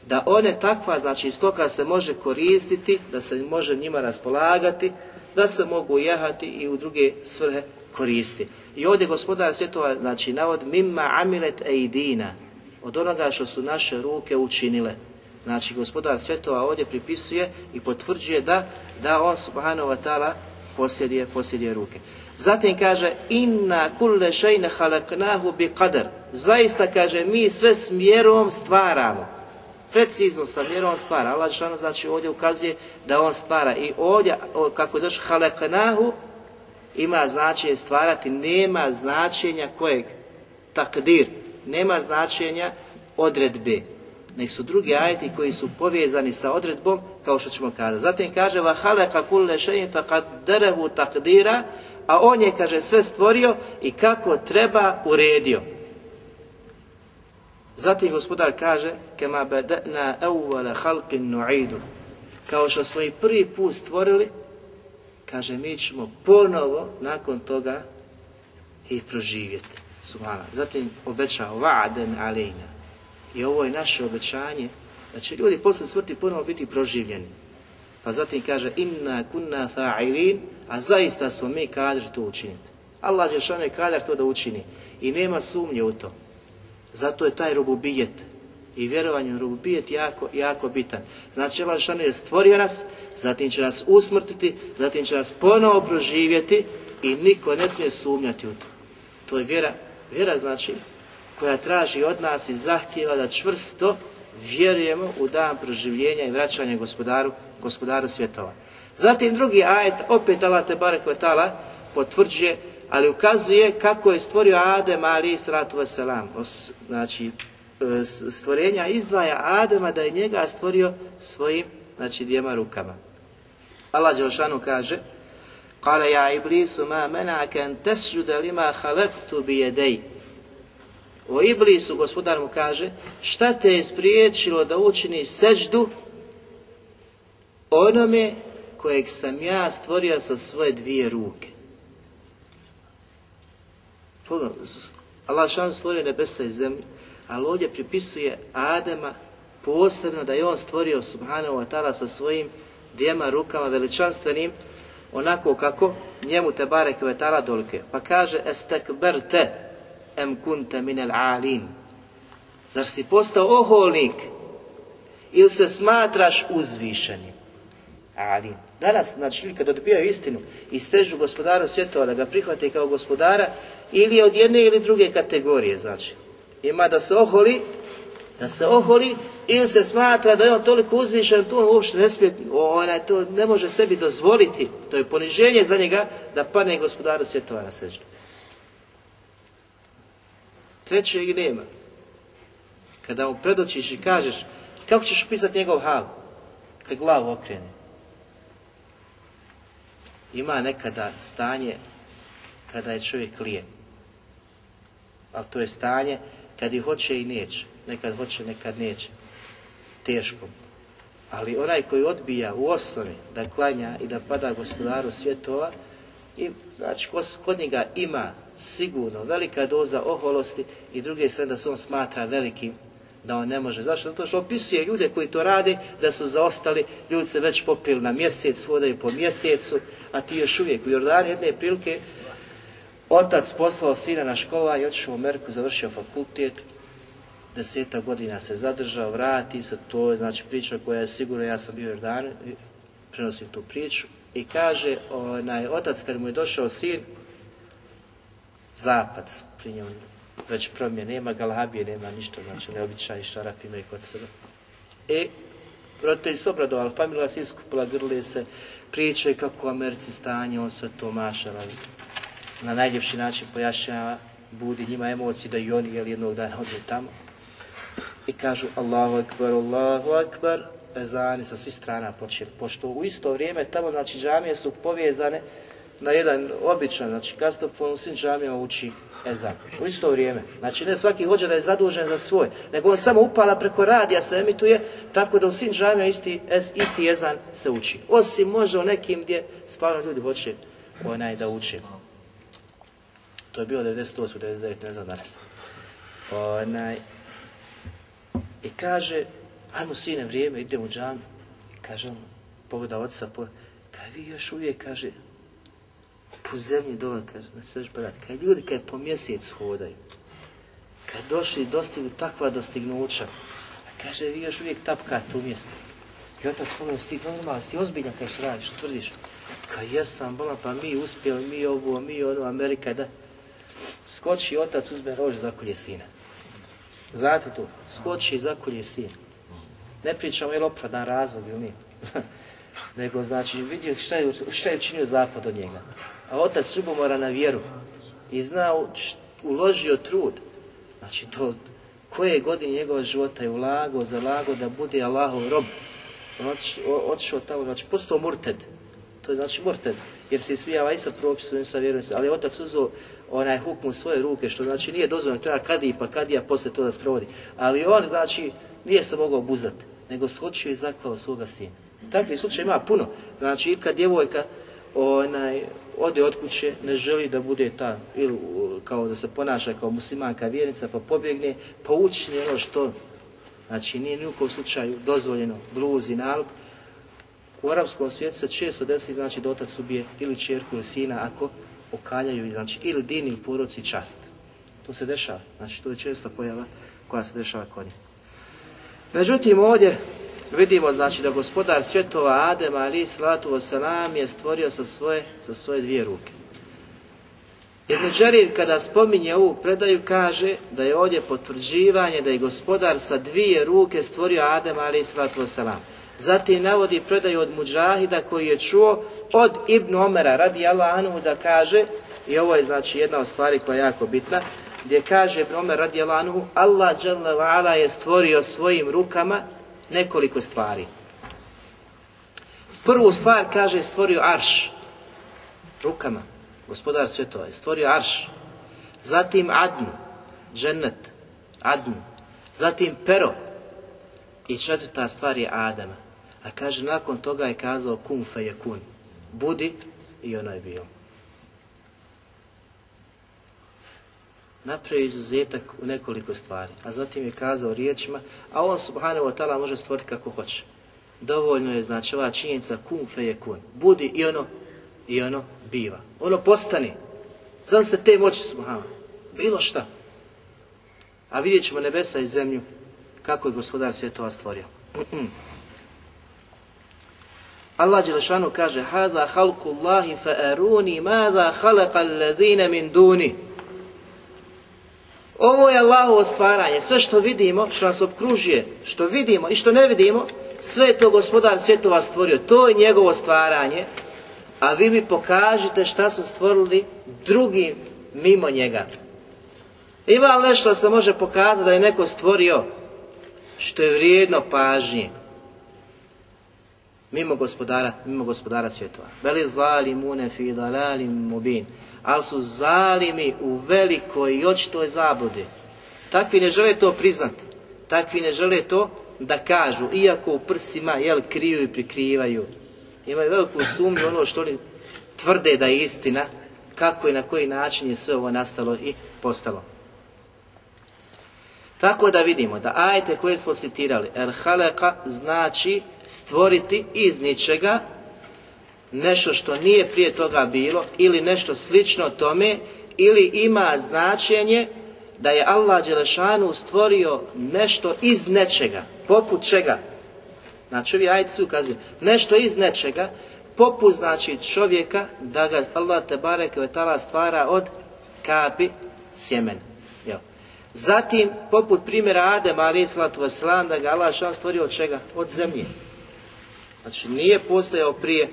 da one takva, znači stoka se može koristiti, da se može njima raspolagati, da se mogu jehati i u druge svrhe koristiti. I ovdje gospodar svjetova, znači navod mimma amilet eidina, od onoga što su naše ruke učinile. Znači gospodar svjetova ovdje pripisuje i potvrđuje da, da on subhanahu wa ta'ala posjeduje, posjeduje ruke. Zatim kaže inna kulle šejne halaknahu bi qadar. Zaista kaže mi sve smjerom stvaramo precizno sa mjerom stvara. Allah Žešanu znači ovdje ukazuje da on stvara i ovdje kako je došlo halekanahu ima značenje stvarati, nema značenja kojeg? Takdir. Nema značenja odredbe. Nek su drugi ajeti koji su povezani sa odredbom, kao što ćemo kazati. Zatim kaže, haleka kulle še'in faqaddarehu takdira, a on je, kaže, sve stvorio i kako treba uredio. Zatim gospodar kaže kema bada'na awwala khalqin nu'idu. Kao što smo i prvi put stvorili, kaže mi ćemo ponovo nakon toga i proživjeti. Subhana. Zatim obećao va'den alejna. I ovo je naše obećanje da će ljudi posle smrti ponovo biti proživljeni. Pa zatim kaže inna kunna fa'ilin, a zaista smo mi kadri to učiniti. Allah je kadar to da učini i nema sumnje u to. Zato je taj rububijet i vjerovanje u rububijet jako, jako bitan. Znači, Allah je stvorio nas, zatim će nas usmrtiti, zatim će nas ponovo proživjeti i niko ne smije sumnjati u to. To je vjera. Vjera znači koja traži od nas i zahtjeva da čvrsto vjerujemo u dan proživljenja i vraćanja gospodaru, gospodaru svjetova. Zatim drugi ajet, opet Allah te barek potvrđuje, ali ukazuje kako je stvorio Adem ali salatu wasalam. Znači, e, stvorenja izdvaja Adema da je njega stvorio svojim, znači, dvijema rukama. Allah Đelšanu kaže, Kale ja iblisu ma menake an tesjuda lima halaktu bi jedej. O Iblisu, gospodar mu kaže, šta te je spriječilo da učini seđdu onome kojeg sam ja stvorio sa svoje dvije ruke. Allah šan stvorio nebesa i zemlju, ali ovdje pripisuje Adema posebno da je on stvorio subhanahu wa ta'ala sa svojim dvijema rukama veličanstvenim, onako kako njemu te barek vetala dolike. Pa kaže, estekberte em kunte minel alin. Zar si postao oholnik ili se smatraš uzvišenim? Alin. Danas, znači, kad odbijaju istinu i stežu gospodaru svjetova da ga prihvate kao gospodara, ili od jedne ili druge kategorije, znači. Ima da se oholi, da se oholi, ili se smatra da je on toliko uzvišen, to on uopšte ne smije, onaj, to ne može sebi dozvoliti. To je poniženje za njega da padne gospodaru svjetova na. Treće i nema. Kada mu predočiš i kažeš, kako ćeš pisati njegov hal? Kad glavu okrene. Ima nekada stanje kada je čovjek lijen. Ali to je stanje kad i hoće i neće. Nekad hoće, nekad neće. Teško. Ali onaj koji odbija u osnovi da klanja i da pada gospodaru svjetova, i znači kod njega ima sigurno velika doza oholosti i druge sve da se on smatra velikim da on ne može. Zašto? Zato što opisuje ljude koji to rade, da su zaostali, ljudi se već popili na mjesec, hodaju po mjesecu, a ti još uvijek u Jordani jedne prilike otac poslao sina na škola i otišao u Ameriku, završio fakultet, deseta godina se zadržao, vrati se, to je znači priča koja je sigurna, ja sam bio u Jordanu, prenosim tu priču, i kaže, onaj, otac kad mu je došao sin, zapad pri već promjene, nema galabije, nema ništa, znači neobičaj što Arapi imaju kod sebe. I roditelji su obradovali, familija se iskupila, grle se, pričaju kako u Americi stanje, on sve to maša, na najljepši način pojašnjava, budi njima emocije da i oni jel, jednog dana odu tamo. I kažu Allahu akbar, Allahu akbar, ezani sa svih strana počeli. Pošto u isto vrijeme tamo, znači, džamije su povezane na jedan običan, znači, kastofon u svim džamijama uči ezan. U isto vrijeme. Znači, ne svaki hođa da je zadužen za svoj, nego on samo upala preko radija se emituje, tako da u svim džamijama isti, isti ezan se uči. Osim može u nekim gdje stvarno ljudi hoće onaj da uči. To je bilo 98, 99, ne znam danas. Onaj, I kaže, ajmo sine vrijeme, idemo u džami. Kaže on, pogleda oca, po, kaj vi još uvijek, kaže, po zemlji dole, kaže, ne se kad ljudi kad po mjesec hodaju, kad došli i dostigli takva dostignuća, kaže, vi još uvijek tapkate u mjestu. I otac pogleda, ti normalno, ti ozbiljan kaj što radiš, tvrdiš. Kaj jesam, bola, pa mi uspjeli, mi ovo, mi ono, Amerika, da. Skoči otac, uzme rož, zakolje sina. Znate to? Skoči i zakolje sin. Ne pričamo je li opravdan razlog ili nije. Nego znači vidio šta je, šta je učinio zapad od njega. A otac ljubomora na vjeru i zna, uložio trud. Znači to koje godine njegova života je ulagao, zalagao da bude Allahov rob. On otišao tamo, znači postao murted. To je znači murted, jer se ismijava i sa propisom i sa vjerom. Ali otac uzeo onaj hukmu svoje ruke, što znači nije dozvoljeno, treba kadi pa kadija poslije to da sprovodi. Ali on znači nije se mogao buzati, nego skočio i zaklao svoga sina. Takvih slučaja ima puno. Znači, kad djevojka onaj, ode od kuće, ne želi da bude ta, ili kao da se ponaša kao muslimanka vjernica, pa pobjegne, pa učini ono što, znači nije ni u slučaju dozvoljeno, bluz i nalog. U arapskom svijetu se često desi, znači da otac ubije ili čerku ili sina ako okaljaju, znači ili din ili poroci čast. To se dešava, znači to je česta pojava koja se dešava kod njih. Međutim, ovdje vidimo znači da gospodar svjetova Adem ali salatu wasalam je stvorio sa svoje, sa svoje dvije ruke. Ibn Đarir kada spominje ovu predaju kaže da je ovdje potvrđivanje da je gospodar sa dvije ruke stvorio Adem ali salatu wasalam. Zatim navodi predaju od Muđahida koji je čuo od Ibn Omera radi anhu da kaže, i ovo je znači jedna od stvari koja je jako bitna, gdje kaže Ibn Omer radi Allah ala je stvorio svojim rukama nekoliko stvari. Prvu stvar kaže stvorio arš. Rukama. Gospodar svjetova je. Stvorio arš, zatim adnu, džennet, adnu, zatim pero. I četvrta stvar je Adama. A kaže, nakon toga je kazao kun fe je kun, budi i ono je bio. Napravi izuzetak u nekoliko stvari, a zatim je kazao riječima, a on subhanahu wa ta'ala može stvoriti kako hoće. Dovoljno je znači ova činjenica kun fe je kun, budi i ono i ono biva. Ono postane. Znam se te moći subhana. Bilo šta. A vidjet ćemo nebesa i zemlju kako je gospodar svjetova stvorio. Allah Đelešanu kaže Hada halku Allahi fa aruni mada halaka min duni. Ovo je Allahovo stvaranje. Sve što vidimo, što nas obkružuje, što vidimo i što ne vidimo, sve je to gospodar svjetova stvorio. To je njegovo stvaranje a vi mi pokažite šta su stvorili drugi mimo njega. Ima li nešto se može pokazati da je neko stvorio što je vrijedno pažnje mimo gospodara, mimo gospodara svjetova. Veli zalimune fi dalalim mubin. Ali su zalimi u velikoj i očitoj zabludi. Takvi ne žele to priznati. Takvi ne žele to da kažu, iako u prsima jel kriju i prikrivaju imaju veliku sumnju ono što oni tvrde da je istina, kako i na koji način je sve ovo nastalo i postalo. Tako da vidimo da ajte koje smo citirali, el haleka znači stvoriti iz ničega nešto što nije prije toga bilo ili nešto slično tome ili ima značenje da je Allah Đelešanu stvorio nešto iz nečega, poput čega? Znači ovi ajci ukazuju nešto iz nečega, poput znači čovjeka da ga Allah te bareke stvara od kapi sjemena. Zatim, poput primjera Adem ali wasalam, da ga Allah stvorio od čega? Od zemlje. Znači nije postojao prije,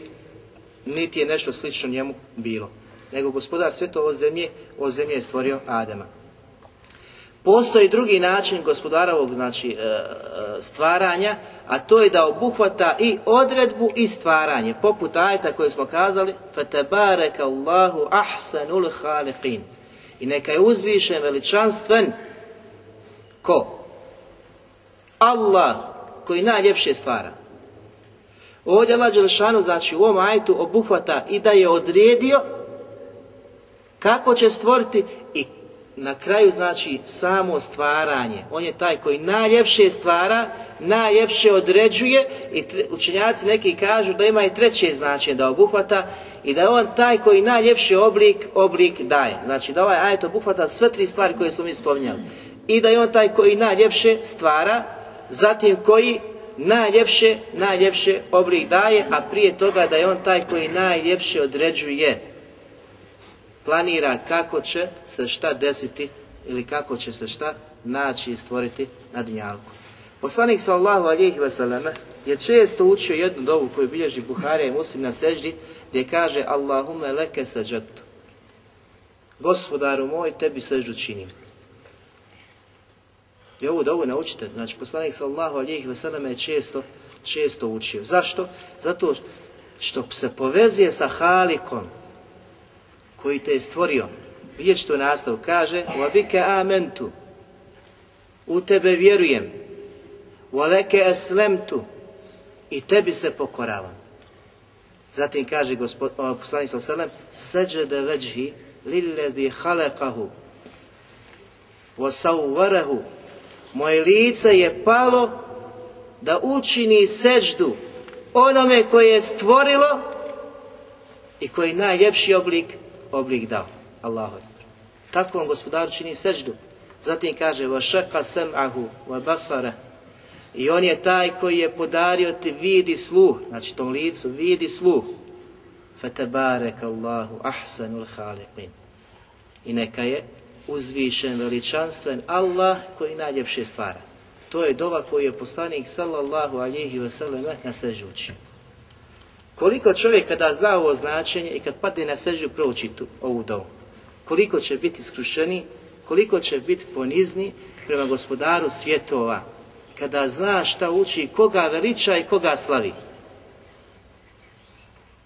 niti je nešto slično njemu bilo. Nego gospodar sve to od zemlje, od zemlje je stvorio Adema. Postoji drugi način gospodarovog znači, e, e, stvaranja, a to je da obuhvata i odredbu i stvaranje. Poput ajta koje smo kazali, فَتَبَارَكَ Allahu ahsanul khaliqin. I neka je uzvišen, veličanstven, ko? Allah, koji najljepše stvara. Ovdje Allah Đelešanu, znači u ovom ajtu obuhvata i da je odredio kako će stvoriti i na kraju znači samo stvaranje. On je taj koji najljepše stvara, najljepše određuje i učenjaci neki kažu da ima i treće značenje da obuhvata i da je on taj koji najljepši oblik, oblik daje. Znači da ovaj ajet obuhvata sve tri stvari koje smo mi spominjali. I da je on taj koji najljepše stvara, zatim koji najljepše, najljepše oblik daje, a prije toga da je on taj koji najljepše određuje planira kako će se šta desiti ili kako će se šta naći i stvoriti na dunjalku. Poslanik sallahu alihi vseleme je često učio jednu dovu koju bilježi Buharija i Muslim na seždi gdje kaže Allahume leke sađatu. Gospodaru moj, tebi seždu činim. I ovo dovoljno naučite, Znači, poslanik sallahu alijih veseleme je često, često učio. Zašto? Zato što se povezuje sa Halikom koji te je stvorio. Vidjet je nastavu, kaže Vabike amentu U tebe vjerujem Valeke eslemtu I tebi se pokoravam Zatim kaže gospod, o, poslanik sa selem Seđede veđhi lilledi halekahu moje lice je palo da učini seđdu onome koje je stvorilo i koji je najljepši oblik oblik dao. Allahu Tako vam gospodar čini seždu. Zatim kaže šaka sem'ahu wa basara. I on je taj koji je podario ti vidi sluh, znači tom licu vidi sluh. Fetebarek Allahu ahsanul khaliqin. i neka je uzvišen, veličanstven Allah koji najljepše stvara. To je dova koju je poslanik sallallahu alihi wasallam na sežu. Koliko čovjek kada zna ovo značenje i kad padne na sežu prouči tu, ovu dovu, koliko će biti skrušeni, koliko će biti ponizni prema gospodaru svjetova, kada zna šta uči, koga veliča i koga slavi.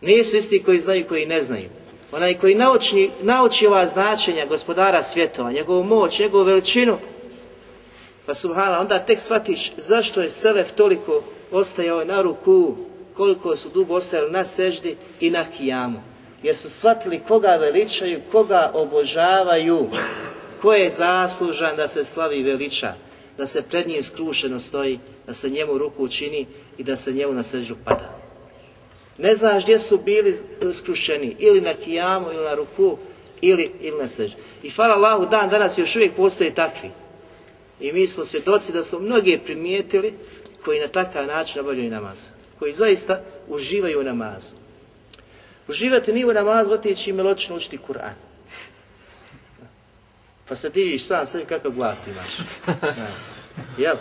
Nisu isti koji znaju koji ne znaju. Onaj koji nauči, nauči ova značenja gospodara svjetova, njegovu moć, njegovu veličinu, pa subhala, onda tek shvatiš zašto je Selef toliko ostajao na ruku, koliko su dugo ostajali na seždi i na kijamu. Jer su shvatili koga veličaju, koga obožavaju, ko je zaslužan da se slavi veliča, da se pred njim skrušeno stoji, da se njemu ruku učini i da se njemu na seždu pada. Ne znaš gdje su bili skrušeni, ili na kijamu, ili na ruku, ili, ili na seždu. I hvala Allahu, dan danas još uvijek postoje takvi. I mi smo svjedoci da su mnogi primijetili koji na takav način obavljaju namaz. Koji zaista uživaju u namazu. Uživati nije u namazu, otići i meločno učiti Kur'an. Pa se diviš sam sebi kakav glas imaš. Jel?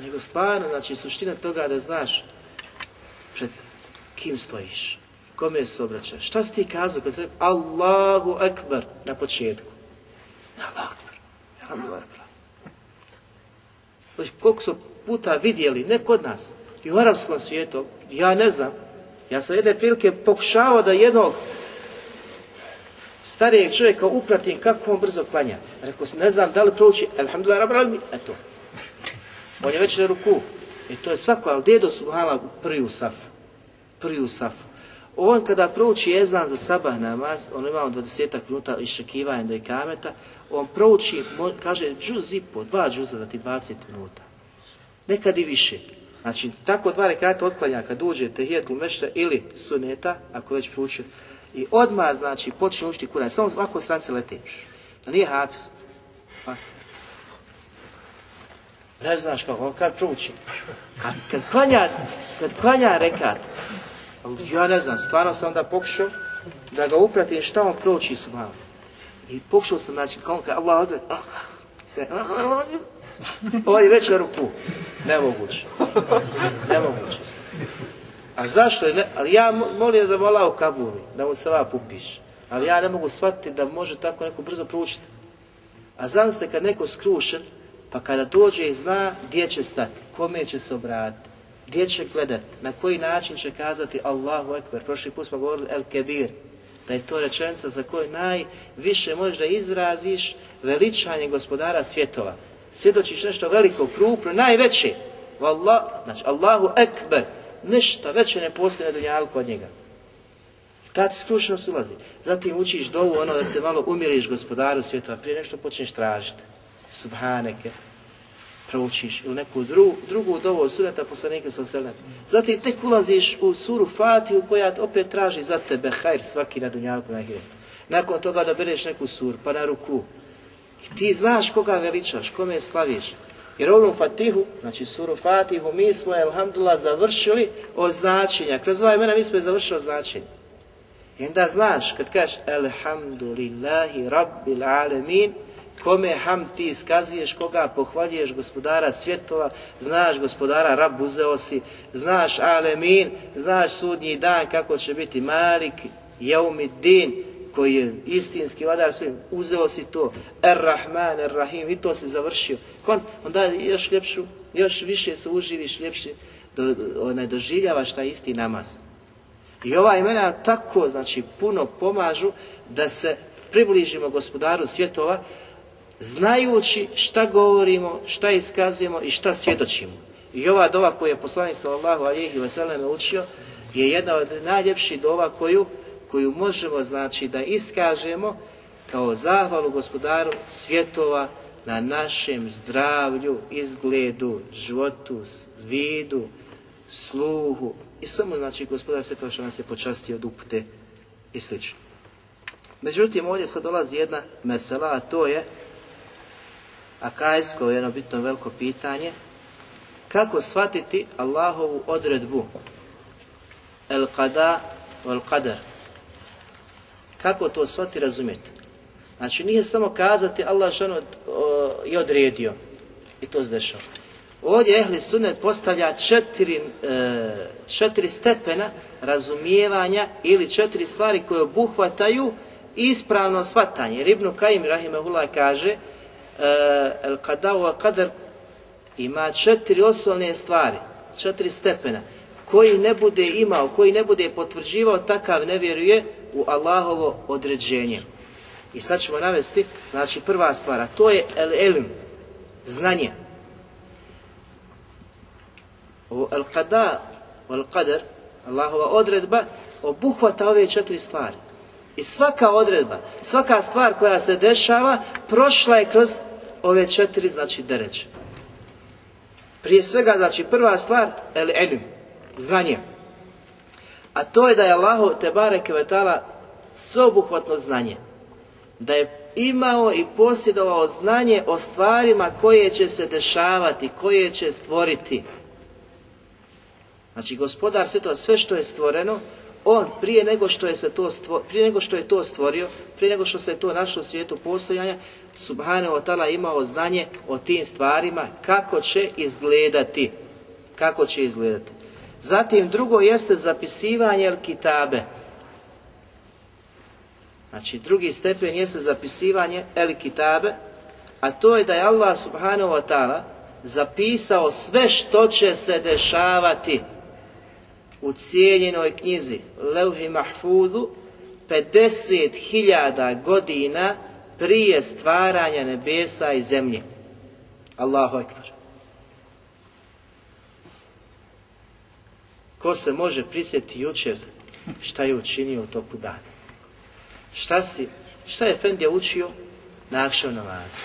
Nego stvarno, znači suština toga da znaš pred kim stojiš, kome se obraćaš, šta si ti kazao kad se Allahu Akbar na početku. Allahu Akbar. Allahu Akbar. Koliko su puta vidjeli, ne kod nas, i u arapskom svijetu, ja ne znam, ja sam jedne prilike pokušavao da jednog starijeg čovjeka upratim kako on brzo klanja. Rekao sam, ne znam da li prouči, alhamdulillah, rabbi, rabbi, eto. On je već na ruku. I to je svako, ali dedo subhala prvi u safu. Prvi u safu. On kada prouči jezan za sabah namaz, on ima 20 minuta iščekivanja do ikameta, on prouči, kaže, džuz i po, dva džuza za ti 20 minuta. Nekad i više. Znači, tako dva rekata otklanja kad uđe tehijetul mešta ili suneta, ako već proučio, i odmah, znači, počne učiti Kur'an. Samo ovako strance lete. A nije hafiz. Pa. Ne znaš kako, kad prouči. A kad klanja, kad klanja rekat, ja ne znam, stvarno sam onda pokušao da ga upratim šta on prouči su malo. I pokušao sam, znači, kao on Allah odre, ovaj već na ruku. Nemoguće. Nemoguće. A zašto je ne, ali ja molim da vola u Kabuli, da mu se vap upiše. Ali ja ne mogu shvatiti da može tako neko brzo proučiti. A zamislite kad neko skrušen, pa kada dođe i zna gdje će stati, kome će se obratiti, gdje će gledati, na koji način će kazati Allahu Ekber. Prošli put smo govorili El Kebir, da je to rečenica za koju najviše možeš da izraziš veličanje gospodara svjetova. Svjedočiš nešto veliko, krupno, najveće. Wallah, znači Allahu Ekber, ništa veće ne postoji na dunjalku od njega. Ti skrušenost ulazi. Zatim učiš dovu ono da se malo umiriš gospodaru svjetova, prije nešto počneš tražiti. Subhaneke, proučiš ili neku dru, drugu dovu od suneta poslanika sa selem. Zatim tek ulaziš u suru Fatihu koja opet traži za tebe hajr svaki na dunjalku na. Nakon toga da bereš neku sur, pa na ruku. I ti znaš koga veličaš, kome slaviš. Jer ovu Fatihu, znači suru Fatihu, mi smo, alhamdulillah, završili od značenja. Kroz ova imena mi smo je završili od značenja. I onda znaš, kad kažeš Alhamdulillahi Rabbil Alamin, kome ham ti iskazuješ, koga pohvaljuješ gospodara svjetova, znaš gospodara Rab uzeo si, znaš Alemin, znaš sudnji dan kako će biti Malik, Jaumi Din, koji je istinski vladar svojim, uzeo si to, Er-Rahman, Er-Rahim, i to si završio. Kon, onda još ljepšu, još više se uživiš, ljepše do, onaj, doživljavaš taj isti namaz. I ova imena tako, znači, puno pomažu da se približimo gospodaru svjetova, znajući šta govorimo, šta iskazujemo i šta svjedočimo. I ova dova koju je poslanik sallallahu alejhi ve sellem učio je jedna od najljepših dova koju koju možemo znači da iskažemo kao zahvalu gospodaru svjetova na našem zdravlju, izgledu, životu, vidu, sluhu i samo znači gospodar svjetova što nas je počastio od upute i sl. Međutim, ovdje sad dolazi jedna mesela, a to je akajsko jedno bitno veliko pitanje, kako shvatiti Allahovu odredbu el qada wal qadar. Kako to shvati razumjeti? Znači nije samo kazati Allah što je odredio i to se dešava. Ovdje Ehli Sunnet postavlja četiri, e, četiri stepena razumijevanja ili četiri stvari koje obuhvataju ispravno shvatanje. Ibn Kajim Rahimahullah kaže El Qadawa Qadar ima četiri osnovne stvari, četiri stepena. Koji ne bude imao, koji ne bude potvrđivao, takav ne vjeruje u Allahovo određenje. I sad ćemo navesti, znači prva stvar, a to je el ilm, znanje. Ovo el qada, el qadar, Allahova odredba, obuhvata ove četiri stvari. I svaka odredba, svaka stvar koja se dešava, prošla je kroz ove četiri, znači, dereće. Prije svega, znači, prva stvar, el ilm, znanje. A to je da je Allahu te bareke vetala sveobuhvatno znanje. Da je imao i posjedovao znanje o stvarima koje će se dešavati, koje će stvoriti. Znači gospodar sve to, sve što je stvoreno, on prije nego što je se to stvorio, prije nego što je to stvorio, prije nego što se to našlo u svijetu postojanja, Subhanahu wa ta'ala imao znanje o tim stvarima kako će izgledati. Kako će izgledati. Zatim drugo jeste zapisivanje kitabe. Znači drugi stepen jeste zapisivanje el kitabe, a to je da je Allah subhanahu wa ta'ala zapisao sve što će se dešavati u cijeljenoj knjizi Levhi Mahfuzu 50.000 godina prije stvaranja nebesa i zemlje. Allahu ekber. Ko se može prisjeti jučer šta je učinio u toku dana? Šta si, šta je Fendija učio na akšav namazu?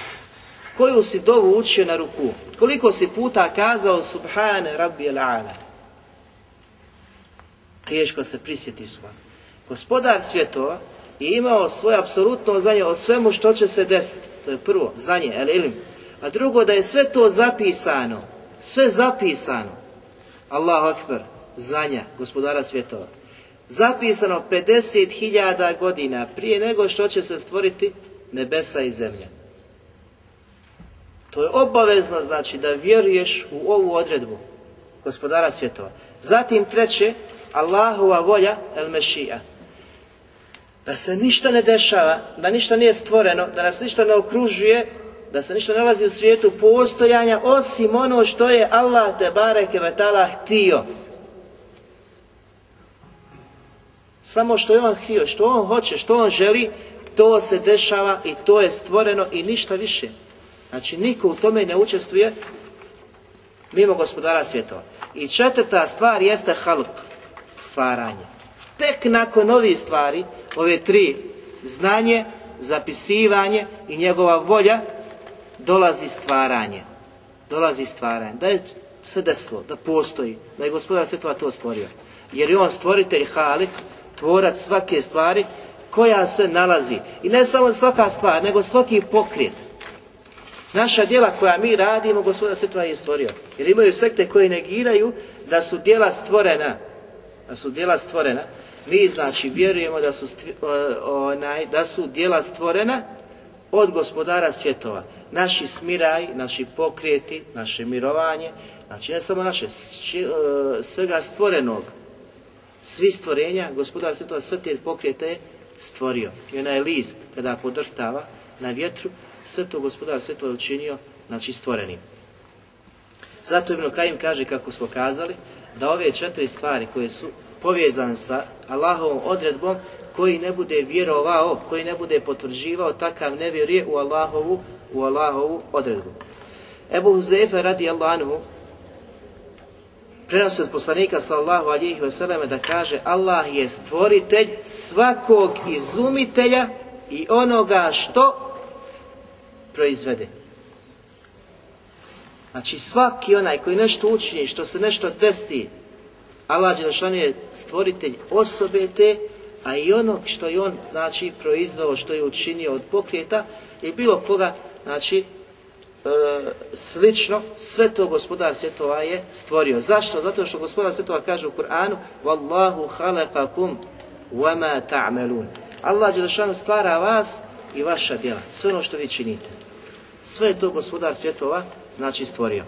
Koju si dovu učio na ruku? Koliko si puta kazao Subhane Rabbi al-Ala? Teško se prisjeti sva. Gospodar svjetova je imao svoje apsolutno znanje o svemu što će se desiti. To je prvo, znanje, el ilim. A drugo, da je sve to zapisano. Sve zapisano. Allahu akbar, znanja, gospodara svjetova zapisano 50.000 godina prije nego što će se stvoriti nebesa i zemlja. To je obavezno znači da vjeruješ u ovu odredbu gospodara svjetova. Zatim treće, Allahova volja el mešija. Da se ništa ne dešava, da ništa nije stvoreno, da nas ništa ne okružuje, da se ništa nalazi u svijetu postojanja osim ono što je Allah te bareke vetala htio. Samo što je on htio, što on hoće, što on želi, to se dešava i to je stvoreno i ništa više. Znači niko u tome ne učestvuje mimo gospodara svjetova. I četvrta stvar jeste haluk, stvaranje. Tek nakon ovih stvari, ove tri, znanje, zapisivanje i njegova volja, dolazi stvaranje. Dolazi stvaranje. Da je se desilo, da postoji, da je gospodar svjetova to stvorio. Jer je on stvoritelj Halik, tvorac svake stvari koja se nalazi. I ne samo svaka stvar, nego svaki pokret. Naša djela koja mi radimo, gospoda Svetova je stvorio. Jer imaju sekte koje negiraju da su djela stvorena. Da su djela stvorena. Mi znači vjerujemo da su, stvi, onaj, da su djela stvorena od gospodara svjetova. Naši smiraj, naši pokreti, naše mirovanje, znači ne samo naše, svega stvorenog svi stvorenja, gospodar svjetova sve te pokrete je stvorio. I onaj list, kada podrhtava na vjetru, sve to gospodar svjetova je učinio, znači stvorenim. Zato Ibn Kajim kaže, kako smo kazali, da ove četiri stvari koje su povezane sa Allahovom odredbom, koji ne bude vjerovao, koji ne bude potvrđivao, takav ne vjeruje u Allahovu, u Allahovu odredbu. Ebu Huzefe radi Allahu prenosi od poslanika sallahu alihi vseleme da kaže Allah je stvoritelj svakog izumitelja i onoga što proizvede. Znači svaki onaj koji nešto učini, što se nešto desi, Allah je stvoritelj osobe te, a i onog što je on znači proizveo, što je učinio od pokreta i bilo koga, znači e, slično, sve to gospodar svjetova je stvorio. Zašto? Zato što gospodar svjetova kaže u Kur'anu Wallahu halakakum wama ta'melun. Allah Đelešanu stvara vas i vaša djela, sve ono što vi činite. Sve je to gospodar svjetova, znači stvorio.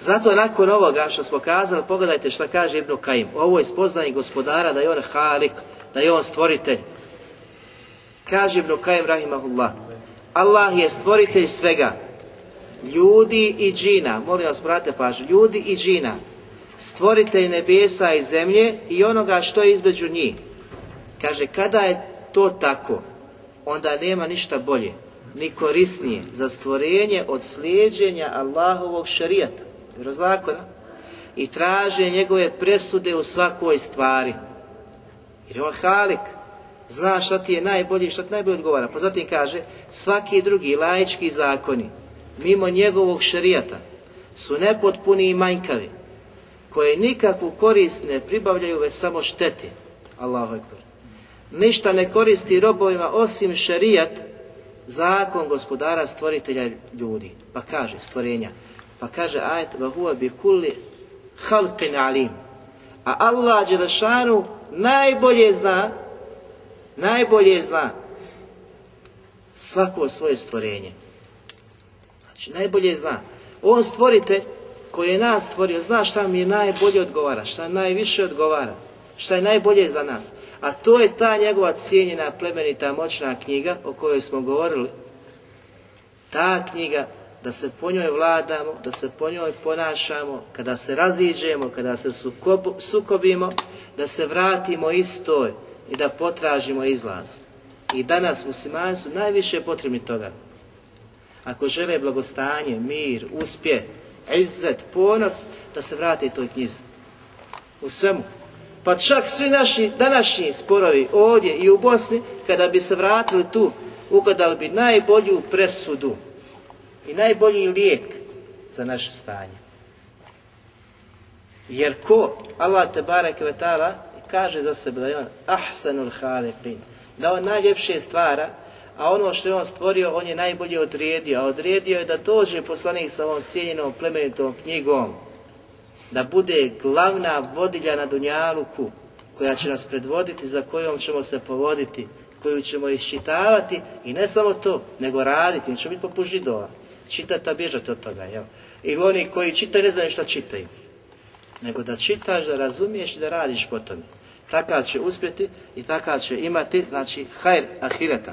Zato nakon ovoga što smo kazali, pogledajte šta kaže Ibn Kajim. Ovo je spoznanje gospodara da je on halik, da je on stvoritelj. Kaže Ibn Kajim rahimahullah. Allah je stvoritelj svega. Ljudi i džina. Molim vas, brate pažnju. Ljudi i džina. Stvoritelj nebesa i zemlje i onoga što je između njih. Kaže, kada je to tako, onda nema ništa bolje, ni korisnije za stvorenje od slijeđenja Allahovog šarijata vjerozakona i traže njegove presude u svakoj stvari. Jer je on halik, zna šta ti je najbolji, šta ti najbolje odgovara. Pa zatim kaže, svaki drugi laički zakoni, mimo njegovog šarijata, su nepotpuni i manjkavi, koje nikakvu korist ne pribavljaju, već samo šteti. Allahu ekber. Ništa ne koristi robovima osim šarijat, zakon gospodara stvoritelja ljudi. Pa kaže, stvorenja. Pa kaže ajet huwa bi kulli halqin alim. A Allah Đelešanu najbolje zna, najbolje zna svako svoje stvorenje. Znači, najbolje zna. On stvorite koji je nas stvorio, zna šta mi je najbolje odgovara, šta najviše odgovara, šta je najbolje za nas. A to je ta njegova cijenjena, plemenita, moćna knjiga o kojoj smo govorili. Ta knjiga da se po njoj vladamo, da se po njoj ponašamo, kada se raziđemo, kada se sukobimo, da se vratimo istoj i da potražimo izlaz. I danas muslimani su najviše potrebni toga. Ako žele blagostanje, mir, uspjeh, izzet, ponos, da se vrati toj knjizi. U svemu. Pa čak svi naši današnji sporovi ovdje i u Bosni, kada bi se vratili tu, ugadali bi najbolju presudu i najbolji lijek za naše stanje. Jer ko, Allah te barek ve kaže za sebe da je on ahsanul haliqin, da on najljepše stvara, a ono što je on stvorio, on je najbolje odredio, a odredio je da dođe poslanik sa ovom cijenjenom plemenitom knjigom, da bude glavna vodilja na Dunjaluku, koja će nas predvoditi, za kojom ćemo se povoditi, koju ćemo iščitavati i ne samo to, nego raditi, neće biti poput židova čitati, a bježati od toga, jel? Ili oni koji čitaju ne znaju šta čitaju. Nego da čitaš, da razumiješ i da radiš po tome. Takav će uspjeti i takav će imati, znači, hajr ahireta.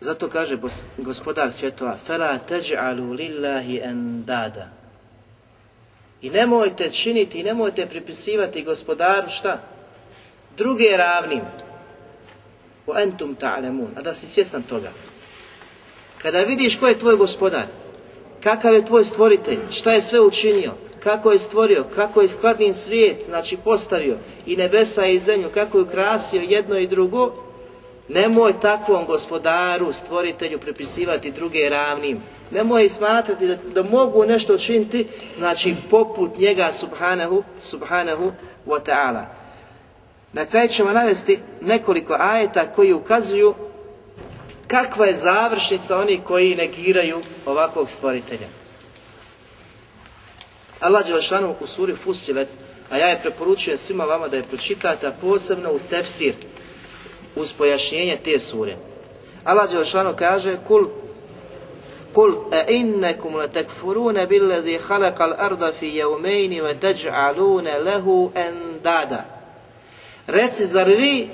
Zato kaže gospodar svjetova, fela teđ'alu lillahi endada. I nemojte činiti, i nemojte pripisivati gospodaru šta? Druge ravnim. wa entum a da si svjestan toga. Kada vidiš ko je tvoj gospodar, kakav je tvoj stvoritelj, šta je sve učinio, kako je stvorio, kako je skladnim svijet, znači postavio i nebesa i zemlju, kako je ukrasio jedno i drugo, nemoj takvom gospodaru, stvoritelju prepisivati druge ravnim. Nemoj smatrati da, da mogu nešto učiniti, znači poput njega subhanahu, subhanahu wa ta'ala. Na kraju ćemo navesti nekoliko ajeta koji ukazuju kakva je završnica onih koji negiraju ovakvog stvoritelja. Allah Đelšanu u suri Fusilet, a ja je preporučujem svima vama da je pročitate, a posebno uz tefsir, uz pojašnjenje te sure. Allah Đelšanu kaže Kul Kul e a innakum latakfuruna billazi khalaqa al-arda fi yawmayn wa taj'aluna lahu andada. Reci zar vi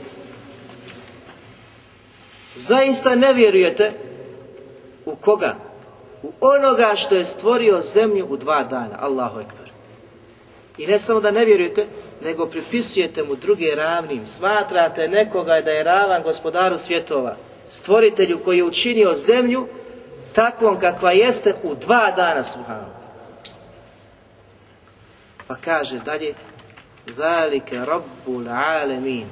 zaista ne vjerujete u koga? U onoga što je stvorio zemlju u dva dana. Allahu ekber. I ne samo da ne vjerujete, nego pripisujete mu druge ravnim. Smatrate nekoga da je ravan gospodaru svjetova, stvoritelju koji je učinio zemlju takvom kakva jeste u dva dana subhanu. Pa kaže dalje, Zalike Rabbul Alemin.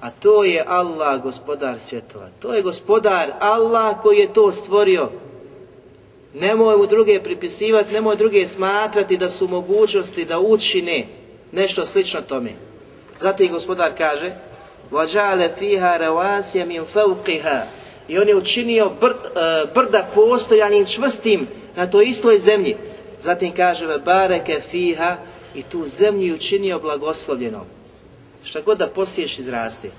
A to je Allah, gospodar svjetova. To je gospodar Allah koji je to stvorio. Nemoj mu druge pripisivati, nemoj druge smatrati da su mogućnosti da učine nešto slično tome. Zatim gospodar kaže وَجَعَلَ فِيهَا رَوَاسِيَ مِنْ فَوْقِهَا I on je učinio br, uh, brda postojanim čvrstim na toj istoj zemlji. Zatim kaže وَبَارَكَ فِيهَا i tu zemlju učinio blagoslovljenom. Šta god da posiješ izraste.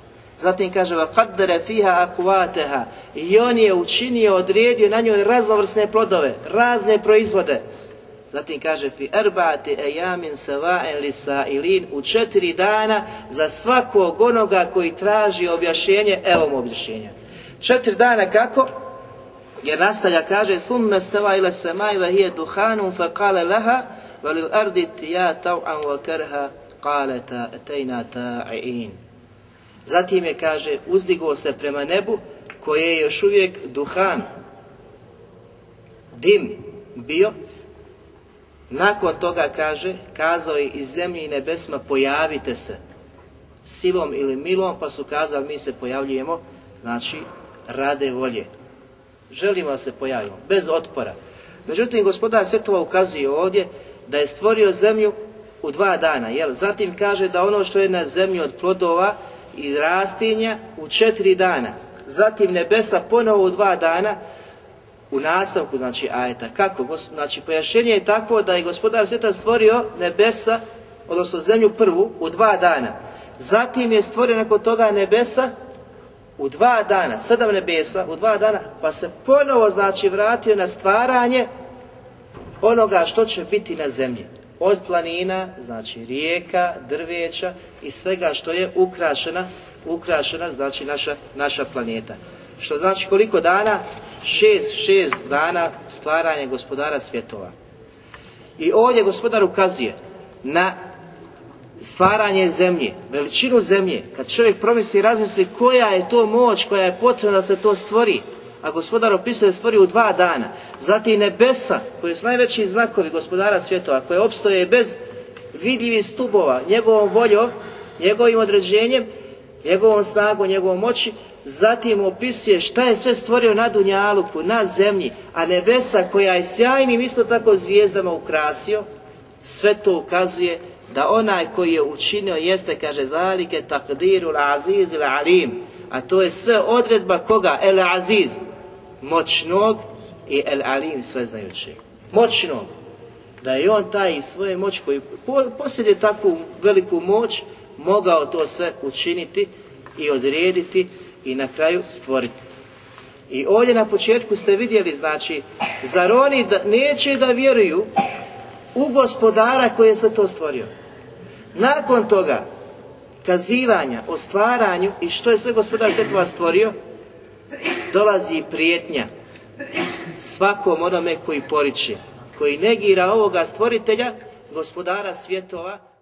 Zatim kaže وَقَدَّرَ فِيهَا أَقُوَاتَهَا I on je učinio, odredio na njoj raznovrsne plodove, razne proizvode. Zatim kaže fi erbati ejamin sava'en lisa'ilin u četiri dana za svakog onoga koji traži objašnjenje, evo mu objašnjenja. Četiri dana kako? Jer nastavlja kaže summe stava ila samaj wa hiya duhanun fa qala laha wa lil ardi tiya taw'an wa karha qalata atayna ta'in. Zatim je kaže uzdigo se prema nebu koje je još uvijek duhan dim bio nakon toga kaže, kazao je iz zemlje i nebesma pojavite se silom ili milom, pa su kazali mi se pojavljujemo, znači rade volje. Želimo da se pojavimo, bez otpora. Međutim, gospodar Svetova ukazuje ovdje da je stvorio zemlju u dva dana. Jel? Zatim kaže da ono što je na zemlji od plodova i rastinja u četiri dana. Zatim nebesa ponovo u dva dana, u nastavku znači ajeta. Kako? Znači pojašnjenje je tako da je gospodar svijeta stvorio nebesa, odnosno zemlju prvu u dva dana. Zatim je stvorio nakon toga nebesa u dva dana, sedam nebesa u dva dana, pa se ponovo znači vratio na stvaranje onoga što će biti na zemlji. Od planina, znači rijeka, drveća i svega što je ukrašena, ukrašena znači naša, naša planeta. Što znači koliko dana? Šest, šest dana stvaranja gospodara svjetova. I ovdje gospodar ukazuje na stvaranje zemlje, veličinu zemlje. Kad čovjek promisli i razmisli koja je to moć koja je potrebna da se to stvori, a gospodar opisuje da stvori u dva dana. Zatim nebesa, koji su najveći znakovi gospodara svjetova, koje opstoje bez vidljivih stubova, njegovom voljom, njegovim određenjem, njegovom snagom, njegovom moći, zatim opisuje šta je sve stvorio na Dunjaluku, na zemlji, a nebesa koja je sjajnim isto tako zvijezdama ukrasio, sve to ukazuje da onaj koji je učinio jeste, kaže, zalike takdiru aziz ili alim, a to je sve odredba koga? El aziz, moćnog i el alim, sveznajućeg. Moćnog, da je on taj svoje moć koji posjeduje takvu veliku moć, mogao to sve učiniti i odrediti i na kraju stvoriti. I ovdje na početku ste vidjeli, znači, zar oni da, neće da vjeruju u gospodara koji je sve to stvorio. Nakon toga, kazivanja o stvaranju i što je sve gospodar svjetova stvorio, dolazi prijetnja svakom onome koji poriče, koji negira ovoga stvoritelja, gospodara svjetova,